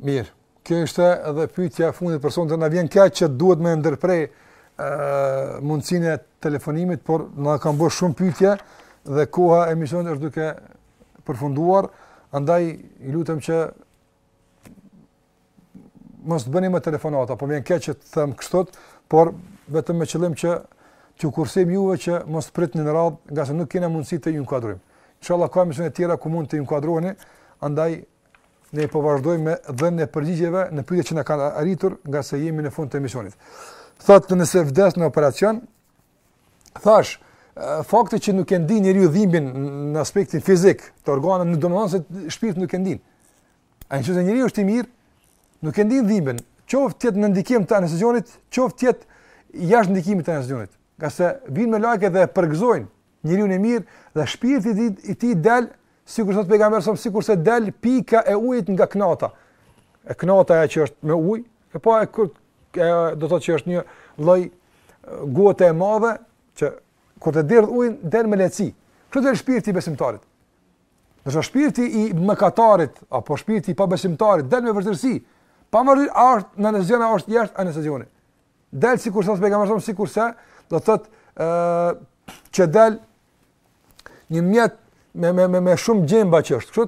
Mirë, kjo ishte edhe pyetja e fundit për sonte na vjen keq që duhet me e ndërpre mundësinë e telefonimit, por na kanë bërë shumë pyetje dhe koha e emisionit është duke përfunduar, andaj i lutem që mos të bëni më telefonata, po më vjen keq që të them kështu, por vetëm me qëllim që t'ju kursejmë juve që mos pritni në radhë, ngase nuk kena mundësi t'ju inkuadrojmë. Inshallah, ka emisione tjera ku mund të inkuadroheni, andaj ne po vazhdojmë me dhënien e përgjigjeve në pyetjet që na kanë arritur, ngase jemi në fund të emisionit. Thotë nëse vdes në operacion, Thash, fakti që nuk e ndin njeriu dhimbin në aspektin fizik, të organeve nuk domethënë se shpirti nuk e ndin. Në qoftë se njeriu është i mirë, nuk e ndin dhimbin, qoftë të jetë në ndikim të anestezionit, qoftë të jetë jashtë ndikimit të anestezionit. Ngase vijnë melaqet dhe përgëzojnë njeriun e mirë dhe shpirti i tij del Sikur thot pejgamberi sa sikur se del pika e ujit nga knata. E knata ajo që është me ujë, e po e kur e, do thotë që është një lloj gote e madhe që kur të derdh ujin del me lehtësi. Kështu del shpirti i besimtarit. Ndërsa shpirti i mëkatarit apo shpirti i pabesimtarit del me vështirësi. Pavarësisht është në anestezion apo është jashtë anestezionit. Del sikur thot pejgamberi sa sikur se do thotë ë që del një mjet me me me me shumë gjemba që është kështu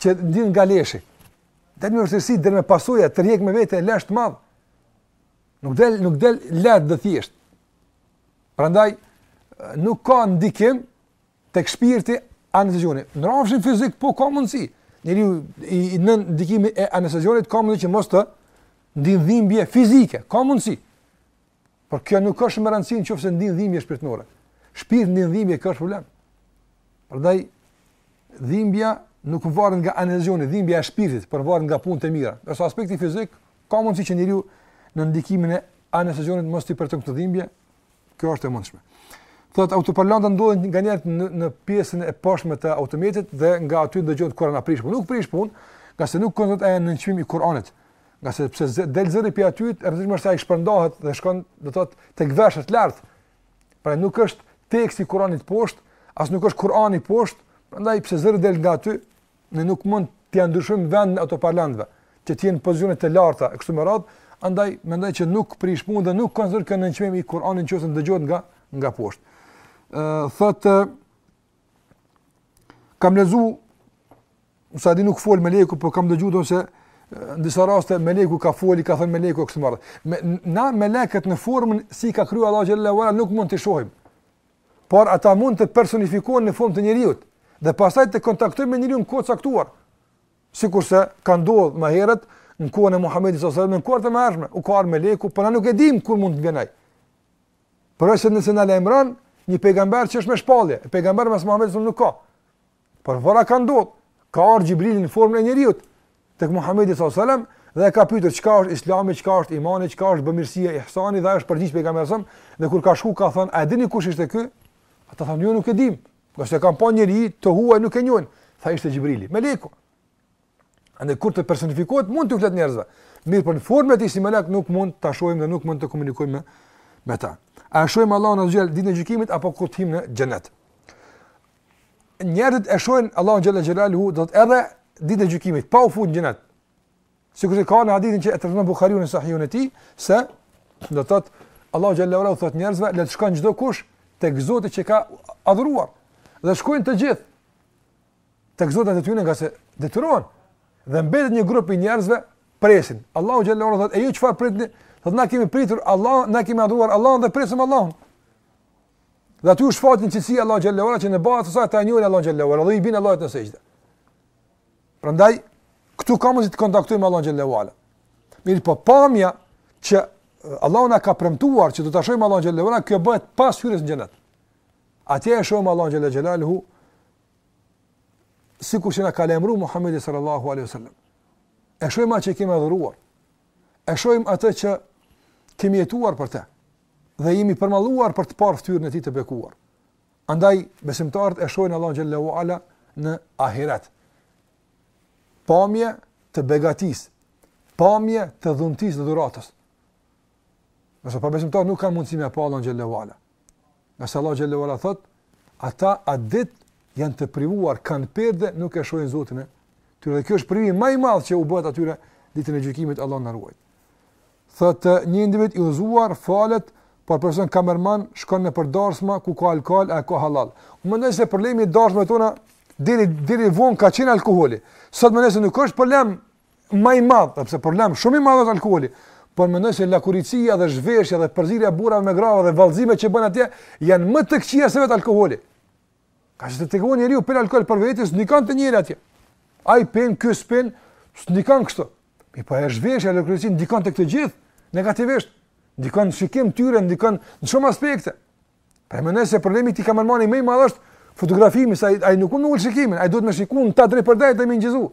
që ndin nga leshi. Del me vështirësi, del me pasoja, tërheq me vete lesh të madh. Nuk del, nuk del lehtë dhe thjesht. Prandaj, nuk ka ndikim tek shpirti anestezioni. Në rafshin fizik, po ka mundësi. Njeriu nën ndikimin e anestezionit, ka mundësi që mos të ndin dhimbje fizike. Ka mundësi. Por kjo nuk është me rëndësi në qoftë se ndin dhimbje shpirtnore. Shpirti ndin dhimbje, kjo është problem. Prandaj, dhimbja nuk varet nga anestezioni, dhimbja e shpirtit, por varet nga punët e mira. Ndërsa aspekti fizik, ka mundësi që njeriu nën ndikimin e anestezionit mos ta përjeton këtë dhimbje, kjo është e mundshme. Thot altoparlantët ndodhen nganjëherë në, në pjesën e poshtme të automjetit dhe nga aty dëgjohet Kur'ani, a prish punë. Nuk prish punë, ngase nuk konsiderohet nënçmim i Kur'anit. Ngase pse zë, del zëri prej aty, e rëndësishme është se ai shpërndahet dhe shkon, do thotë, tek veshët të lartë. Pra nuk është teksti i Kuranit poshtë, as nuk është Kurani poshtë, prandaj pse zëri del nga aty, ne nuk mund të ndryshojmë vendin altoparlantëve, që të jenë në pozicione të larta e kështu me radhë, andaj mendoj që nuk prish punë dhe nuk konsiderohet nënçmim i Kuranit nëse dëgjohet nga nga poshtë. Ë thotë Kam lexu, me sa di nuk fol meleku, po kam dëgju se në disa raste meleku ka folë, ka thënë meleku e kështu me radhë. Me, na melekët në formën si i ka kriju Allahu xhele ue ala nuk mund t'i shohim. Por ata mund të personifikohen në formë të njeriut. Dhe pastaj të kontaktojnë me njeriun në kohë të caktuar. Sikurse ka ndodhë më herët, në kohën e Muhamedit sallallahu alajhi wasallam, në kohën e mëhershme, u ka ardhur meleku, por na nuk e dimë kur mund të vjen ai. Përveç nëse na lajmëron një pejgamber që është me shpallje, e pejgamber mas Muhamedit nuk ka. Por vora ka ndodh, ka ardhur Xhibrili në formën e njeriu tek Muhamedi sallallahu alajhi wasallam dhe e ka pyetur çka është Islami, çka është imani, çka është bamirësia, ihsani dhe është përgjigj pejgamberi sallallahu alajhi wasallam dhe kur ka shku ka thënë a e dini kush ishte ky? Ata thanë jo nuk e dim. Ngase kanë pa njeri të huaj nuk e njohin. Tha ishte Xhibrili, meleku. Andaj kur të personifikohet mund t'u flet njerëzve. Mirëpo në formën e tij si melek nuk mund ta shohim dhe nuk mund të komunikojmë me, me ta. A e shohim Allahun azze ue xhel ditën e gjykimit apo kur të him në xhenet? Njerëzit e shohin Allahun xhele xhelaluhu do thotë edhe ditën e gjykimit pa u fut në xhenet. Sikurse ka në hadithin që e transmeton Buhariu në Sahihun e tij se do të thotë Allahu xhele xhelaluhu u thotë njerëzve le të shkojnë çdokush tek Zoti që e ka adhuruar. Dhe shkojnë të gjithë tek zotat e tyre nga se detyrohen dhe mbetet një grup i njerëzve presin. Allahu xhallahu ta'ala thotë, "E ju çfarë pritni?" Thotë, "Na kemi pritur Allah, na kemi adhuruar Allahun dhe presim Allahun." Dhe aty u shfaqet një cilësi Allahu xhallahu ta'ala që në bazë të saj ta njohin Allahu xhallahu ta'ala dhe i bin Allahut në sejdë. Prandaj këtu ka mundësi të kontaktojmë Allahun xhallahu ta'ala. Mirë, po pamja që Allahu na ka premtuar që do ta shohim Allahun xhallahu ta'ala, kjo bëhet pas hyrjes në xhenet. Atje e shohim Allahun xhallahu ta'ala sikur që na ka lajmëruar Muhamedi sallallahu alaihi wasallam. E shohim atë që kemi adhuruar. E shohim atë që kemi jetuar për të dhe jemi përmalluar për të parë fytyrën e tij të bekuar. Andaj besimtarët e shohin Allahun xhallahu ala në ahiret. Pamje të begatisë, pamje të dhuntisë dhe dhuratës. Ndërsa pabesimtarët nuk kanë mundësi me pa Allahun xhallahu ala. Ngase Allah xhallahu ala thotë, ata atë ditë janë të privuar, kanë perde, nuk e shohin Zotin e tyre. Dhe kjo është privim më i madh që u bëhet atyre ditën e gjykimit Allahu na ruajt. Thotë një individ i udhëzuar falet por punon kamerman shkon nëpër darsma ku ka alkool a e ka hallall. Unë mendoj se problemi i darsmave tona deri deri von ka qenë alkooli. Sot mendoj se nuk është problem më i madh, sepse problem shumë i madh është alkooli. Por mendoj se lakuriqësia dhe zhveshja dhe përzierja e burrave me grave dhe vallëzimet që bëhen atje janë më të këqija se vetë alkooli. Ngase të të gëvon njeriu pin alkohol për vete, s'ndikon te njeri atje. Ai pin, ky s'pin, s'ndikon kështu. Mirëpo e zhveshja, lakuriqësia, ndikon tek të gjithë, negativisht. Ndikon në shikim të tyre, ndikon në shumë aspekte. Pra mendoj se problemi te kamermani më i madh është fotografimi, se ai nuk mun e ul shikimin, ai duhet me i shiku ata drejtpërdrejt dhe me inçizu.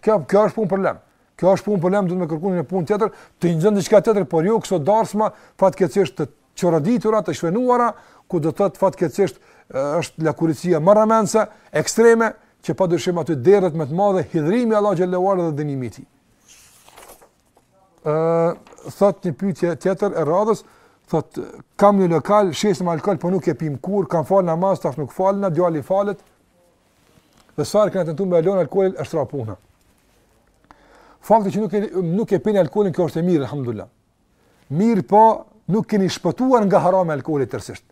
Kjo kjo është punë problem. Kjo është punë problem, duhet me kërku një punë tjetër, të inçizon diçka tjetër, por jo këso darsma fatkeqësisht të çoroditura, të shfrenuara, ku do të thotë fatkeqësisht është lakuriqësia marramendëse, ekstreme, që pa dyshim aty derdhet me të madhe hidhërimi i Allahut xhallahu dhe dënimi i tij. Ë thotë një pyetje tjetër e radhës, thotë kam një lokal, shesim alkol, po nuk e pim kurrë, kam fal namaz, tash nuk falna, djali falet. Dhe sa herë kena tentu me lënë alkoolin, iu ka ra puna. Fakti që nuk e nuk e pini alkoolin kjo është e mirë, alhamdulillah. Mirëpo, nuk keni shpëtuar nga harami i alkoolit tërësisht.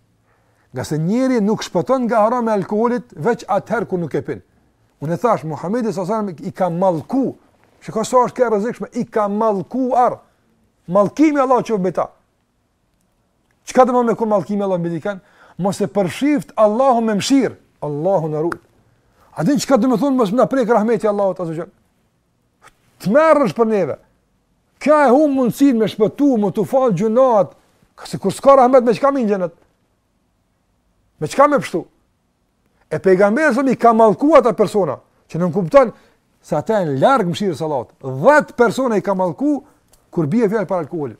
Ngase njeri nuk shpëton nga harami i alkoholit veç atëherë kur nuk e pin. Unë e thashë, Muhammedi s.a.s. i ka mallku, shiko sa është kjo e rrezikshme, i ka mallkuar, mallkimi i Allahut qoftë mbi ta. Çka të më me kon mallkimi i Allahut mbi dikan? Mos e përshift Allahu me mëshirë, Allahu na rujt. A din çka do me thonë, mos me na prek rahmeti i Allahut azze ve xhel. Tmerr është për neve. Kjo e hum mundësinë me shpëtu, me t'u falë gjynahet, se kur s'ka rahmet me çka me hi n'xhenet. Me çka me pështu. E pejgamberi a.s. i ka mallku ata persona, që nënkupton se ata janë larg mëshirës së Allahut. Dhetë persona i ka mallku, kur bie fjala për alkoholin.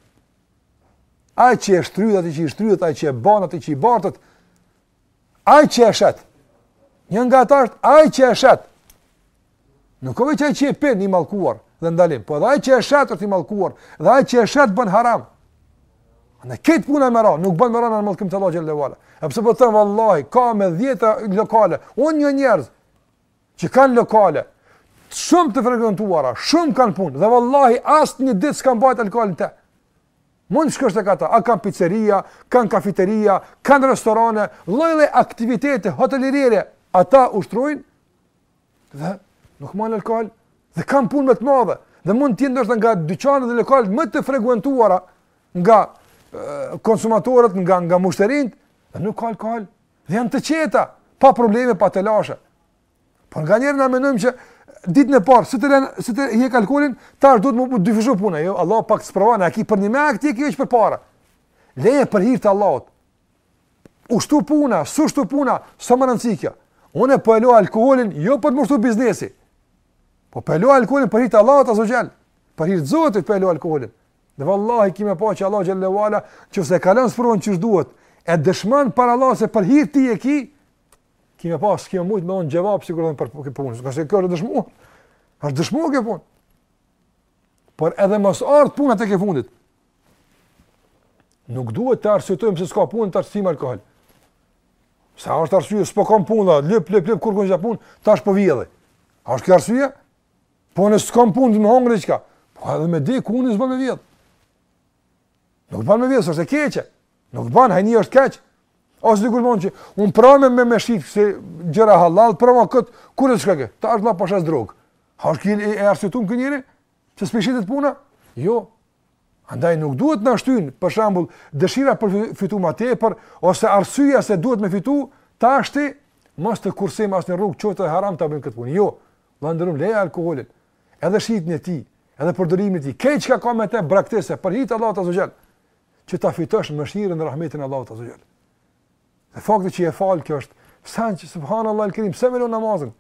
Ai që e shtrydh, atij që i shtrydhet, ai që e ban, atij që i bartet, Ai që e shet. Një nga ata është ai që e shet. Nuk ka veç ai që e pin i mallkuar dhe ndalim, por edhe ai që e shet është i mallkuar dhe ai që e shet ban haram. Në këtë punë me ra, nuk ban me ra në mallkim të Allahut xhelle ue ala. E pse po them vallahi, ka me dhjeta lokale, unë njoh njerëz që kanë lokale, shumë të frekuentuara, shumë kanë punë, dhe vallahi asnjë ditë s'kanë mbajt alkoholin n'te. Mund shkosh tek ata, a kanë piceria, kanë kafeteria, kanë restorane, lloj-lloj aktivitete, hotelerie, ata ushtrojnë, dhe nuk majnë alkohol, dhe kanë punë më të madhe, dhe mund t'jenë ndoshta nga dyqanet dhe lokalet më të frekuentuara nga konsumatorët, nga, nga mushterinjtë, dhe nuk ka alkohol, Dhe janë të qeta, pa probleme, pa telashe. Por nganjëherë na menojmë që ditën e parë, si ta len, si ta hjek alkoholin, tash duhet m'u dyfishu puna, jo, Allah pak të sprovan, a ki përnjëmend ti, a e ki veç për para. Leje për hir të Allahut. U shtu puna, s'u shtu puna, s'a me rëndësi kjo. Unë po e la alkoholin, jo për t'm'u shtu biznesi. Po po e la alkoholin për hir të Allahut, azze ue xhel. Për hir të Zotit po e la alkoholin. Dhe vallahi ki me pa që Allah xhelle ue ala, qoftë se kalon sprovën qysh duhet, e dëshmon para Allahut se për hir t'Tij e ki, ki me pa, s'ki me mujtë me dhanë xhevap, sigurisht për këtë punë, ka se kjo është dëshmu, është dëshmu kjo punë. Por edhe mos ardhë puna tekefundit. Nuk duhet të arsyetojmë se s'ka punë ta shesim alkohol. Se a është arsye, s'po kam punë, dhe, lëp, lëp, lëp, kur kërkush punë, tash po vjedhi. A është kjo arsye? Po unë s'kam punë, me hongër çka. Po edhe me dekë unë s'ban me vjedhë. Nuk ban me vjedhë, se është e keqe. Nuk ban, hajnia është e keqe. Ose dikush thotë që unë prania me me shitë, shes gjëra halal, prame këtë, kurrë çka ke? Tash ala po shes drogë. A është ky i arsyetun, ky njeri? Se s'po i shitet puna? Jo. Andaj nuk duhet na shtyjë, për shembull, dëshira për fitu ma tepër, ose arsyeja se duhet me fitu, tashti, mos të kursejmë asnjë rrugë, qoftë edhe haram ta bajmë këtë punë. Jo. Vëlla i nderun, leje alkoolin, edhe shitjen e tij, edhe përdorimin e tij, krejt çka ka me te braktise për hir t'Allahut azze ue xhel. Që ta fitosh mëshirën dhe rahmetin e Allahut azze ue xhel. Dhe fakti që e fal kjo është send, subhanallahi el kerim, pse me lanë namazin?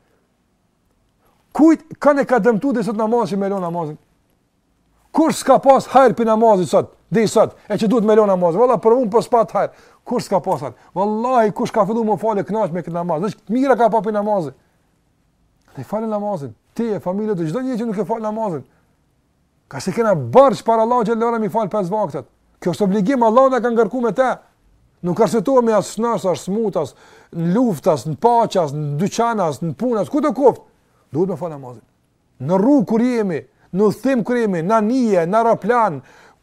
Kujt, kand e ka dëmtu deri sot namazi që me lanë namazin? Kur s'ka pas hajr prej namazit sot, dhe i sot, e që duhet me lon namaz, vallahi po unë po s'pat hajr, kur s'ka pas hajr, vallahi kush ka fillu me falë, e knaqt me këtë namaz, dhe shumë të mira ka pa prej namazit, dhe i falë namazin, ti e familja jote, çdonjëri që nuk e falë namazin, ngase kena borxh para Allahut xhelle me i falë 5 vaktet, kjo është obligim Allahu na ka ngarku me te, nuk arsyetohemi as shnosh, as smut, as në luftë, as në paqe, as në dyqan, as në punë, askund kurrë, duhet me falë namazin, Në rrugë kur jemi, në udhëtim kur jemi, në anije, në aeroplan,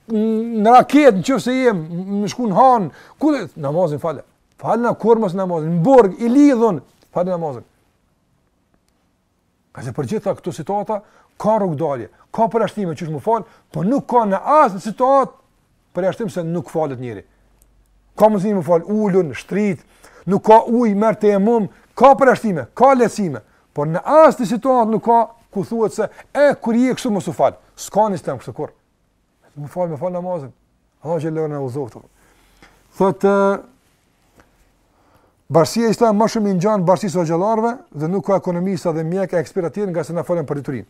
në raketë, në qoftë se jemi me shku në hanë, kudo, namazin fale, fale në kurriz namazin, në burg, i lidhun, fale namazin. Ngase për gjitha këto situata, ka rrugdalje, ka përjashtime qysh me u falë, po nuk ka në asnjë situatë, përjashtim se nuk falet njeri. Ka mundësi me u fal ulun, shtrit, nuk ka ujë merr tejemum, ka përjashtime, ka lehtësime, por në asnjë situatë nuk ka ku thuhet se e kur je kështu mos u fal. S'ka në islam kështu kur. Me fal, me fal namazin. Allahu xhelle na udhëzoftë. Thotë, bashkësia islame shumë i ngjan bashkësisë hoxhallarëve dhe nuk ka ekonomista dhe mjekë e ekspertë tjerë ngase na folën për diturinë.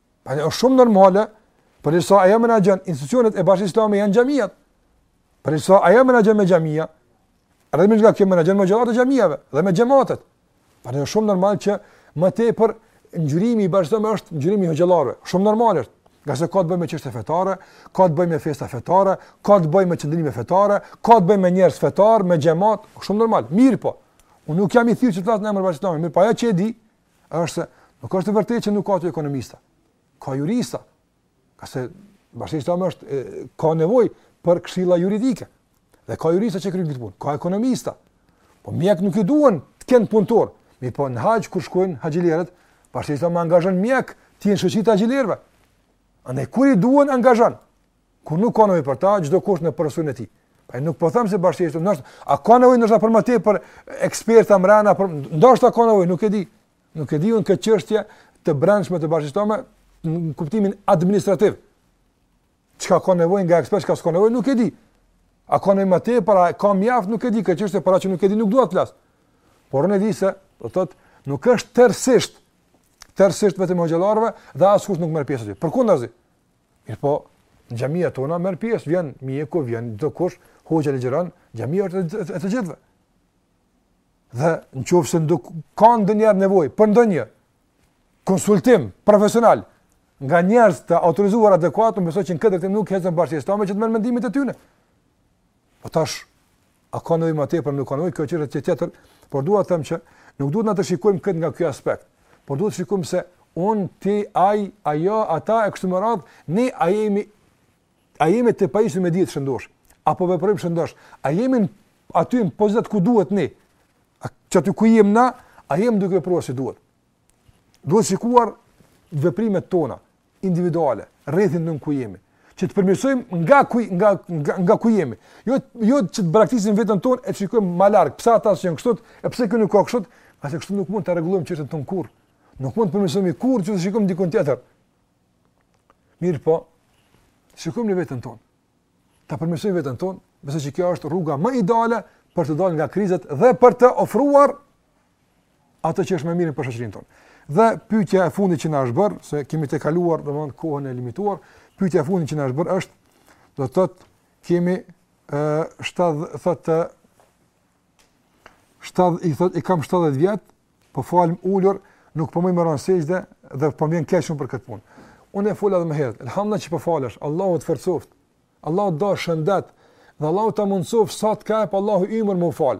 Po është shumë normale, përderisa ajo menaxhon institucionet e bashkësisë islame janë xhamiat. Përderisa ajo menaxhon me xhamia, edhe nga kjo menaxhon me gjërat e xhamiave dhe me xhematet. Po është shumë normal që më tepër ngjyrimi i bashkësisë është ngjyrimi i hoxhallarëve. Shumë normal është. Ngase ka të bëjmë me çështje fetare, ka të bëjmë me festa fetare, ka të bëjmë me qëndrime fetare, ka të bëjmë me njerëz fetarë, me xhemat, shumë normal, mirëpo. Unë nuk jam i thirrur që të flas në emër bashkësisë islame, mirëpo ajo që e di, është se nuk është e vërtetë që nuk ka të ekonomista. Ka jurista. Ngase bashkësia islame është ka nevojë për këshilla juridike. Dhe ka jurista që kryejnë këtë punë, ka ekonomista. Po mjekë nuk i duan të kenë punëtorë. Mirëpo në haxh kur shkojnë haxhilerët, bashkësia islame angazhon mjekë të jenë shoqërues të haxhilerëve. Andaj kur i duhen angazhon. Kur nuk ka nevojë për ta, çdokush në profesionin e tij. Pra nuk po them se bashkësia është ndoshta, a ka nevojë ndoshta për më tepër eksperta mbrenda, por ndoshta ka nevojë, nuk e di. Nuk e di unë këtë çështje të brendshme të bashkësisë islame në kuptimin administrativ. Çka ka nevojë nga ekspertë, çka s'ka nevojë, nuk e di. A ka nevojë më tepër, a ka mjaft, nuk e di këtë çështje, për atë që nuk e di, nuk dua të flas. Por unë e di se, do të thotë, nuk është tërësisht tërësisht vetëm hoxhallarëve dhe askush nuk merr pjesë aty. Përkundazi, Mirëpo në xhamiat tona merr pjesë, vjen mjeku, vjen çdokush, hoxha ligjëron, xhamia është e të gjithëve. Dhe në qofë se duhet, ka ndonjëherë nevojë, për ndonjë konsultim profesional nga njerëz të autorizuar adekuatë, më beso që në këtë drejtim nuk heziton bashkësia islame që të merr mendimet e tyne. Po tash, A ka nevojë më tepër, nuk ka nevojë, kjo çështje është tjetër, por dua të them që nuk duhet na të shikojmë këtë nga ky aspekt, por duhet të shikojmë se un ti ai ajo ata e kështu me radhë, ne a jemi a jemi të pajisur me dije të shëndoshë, apo veprojmë shëndosh, a jemi aty në pozitat ku duhet ne, qaty ku jemi na, a jemi duke vepruar si duhet. Duhet shikuar veprimet tona, individuale, rrethin tonë ku jemi, që të përmirësojmë nga ku nga nga, nga ku jemi. Jo jo që të braktisim veten tonë e të shikojmë më larg, pse ata që janë kështu, e pse këtu nuk ka kështu, se kështu nuk mund të rregullojmë çështjen tonë kurrë. Nuk mund të përmirësohemi kurrë që të shikojmë dikënd tjetër. Mirëpo, shikojmë ne veten tonë. Ta përmirësojmë veten tonë, besoj se kjo është rruga më ideale për të dalë nga krizat dhe për të ofruar atë që është më e mirë për shoqërinë tonë. Dhe pyetja e fundit që na është bërë, se kemi tejkaluar domethënë kohën e limituar, pyetja e fundit që na është bërë është do të thotë kemi ë shtad thotë shtad i thotë i kam 70 vjet, po falem ulur, nuk po muj me ra n'sexhde dhe po më vjen keq shumë për këtë punë. Unë e fola dhe më herët. Elhamdulilah që po falesh. Allahu të forcoftë. Allahu të dhashtë shëndet. Dhe Allahu ta mundsoftë sa të ka pa Allahu ymër me u fal.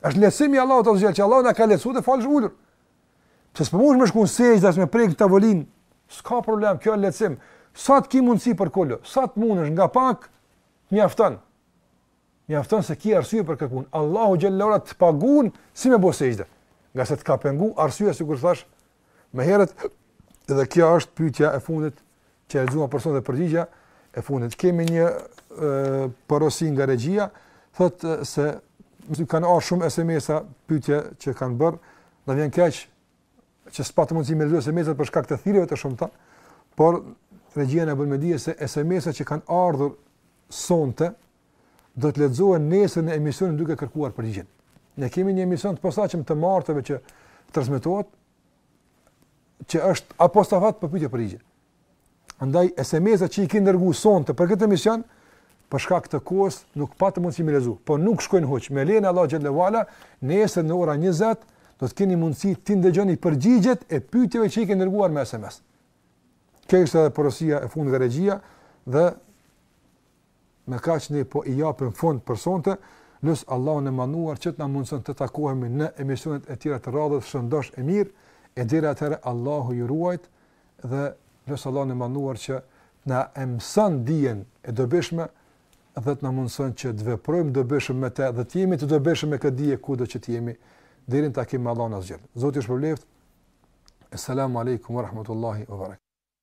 Është lehtësim i Allahut azze ve xhel Allahu na ka lehtësu të falesh ulur. Pse s'po mundesh me shku n'sexhde as me prek tavolinë? S'ka problem, kjo është lehtësim. Sa të ki mundësi përkulu, sa të mundesh nga pak, mjafton. Mjafton se ki arsye për këtë punë. Allahu xhele të pagun si me bo sexhde. Ngase të ka pengu arsye sikur thashë Më herët, dhe kjo është pyetja e fundit që e lexuam për sonte përgjigja e fundit. Kemi një porosi nga regjia, thotë se kanë ardhur shumë SMS-a pyetje që kanë bërë, na vjen keq që s'patëm mundësi me lexu SMS-at për shkak të thirrjeve të shumta, por regjia na bën me dije se SMS-at që kanë ardhur sonte do të lexohen nesër në emisionin duke kërkuar përgjigje. Ne kemi një emision të posaçëm të martëve që transmetohet që është apostafat për pyetje përgjigje. Andaj SMS-a që i kanë dërguar sonte për këtë emision për shkak të kohës nuk patëm mundësi me lexu, po nuk shkojnë huq. Me lejen e Allahut azze ve xhel, nesër në orën 20 do të keni mundësi të ndëgjoni përgjigjet e pyetjeve që i kanë dërguar me SMS. Kjo është edhe porosia e fundit e regjisë dhe Me kaq ne po i japim fund për sonte, lus Allahun e madhëruar që të na mundëson të takohemi në emisionet e tjera të radhës, shëndosh e mirë, e deri atëherë Allahu ju ruajt dhe lus Allahun e madhëruar që të na e mëson dijen e dobishme dhe të na mundëson që të veprojmë me te dhe të jemi të dobishëm me këtë dije kudo që të jemi deri në takim me Allahun azze ve xhel. Zoti ju shpërbleftë. Assalamu alaikum wa rahmatullahi wa barakatuh.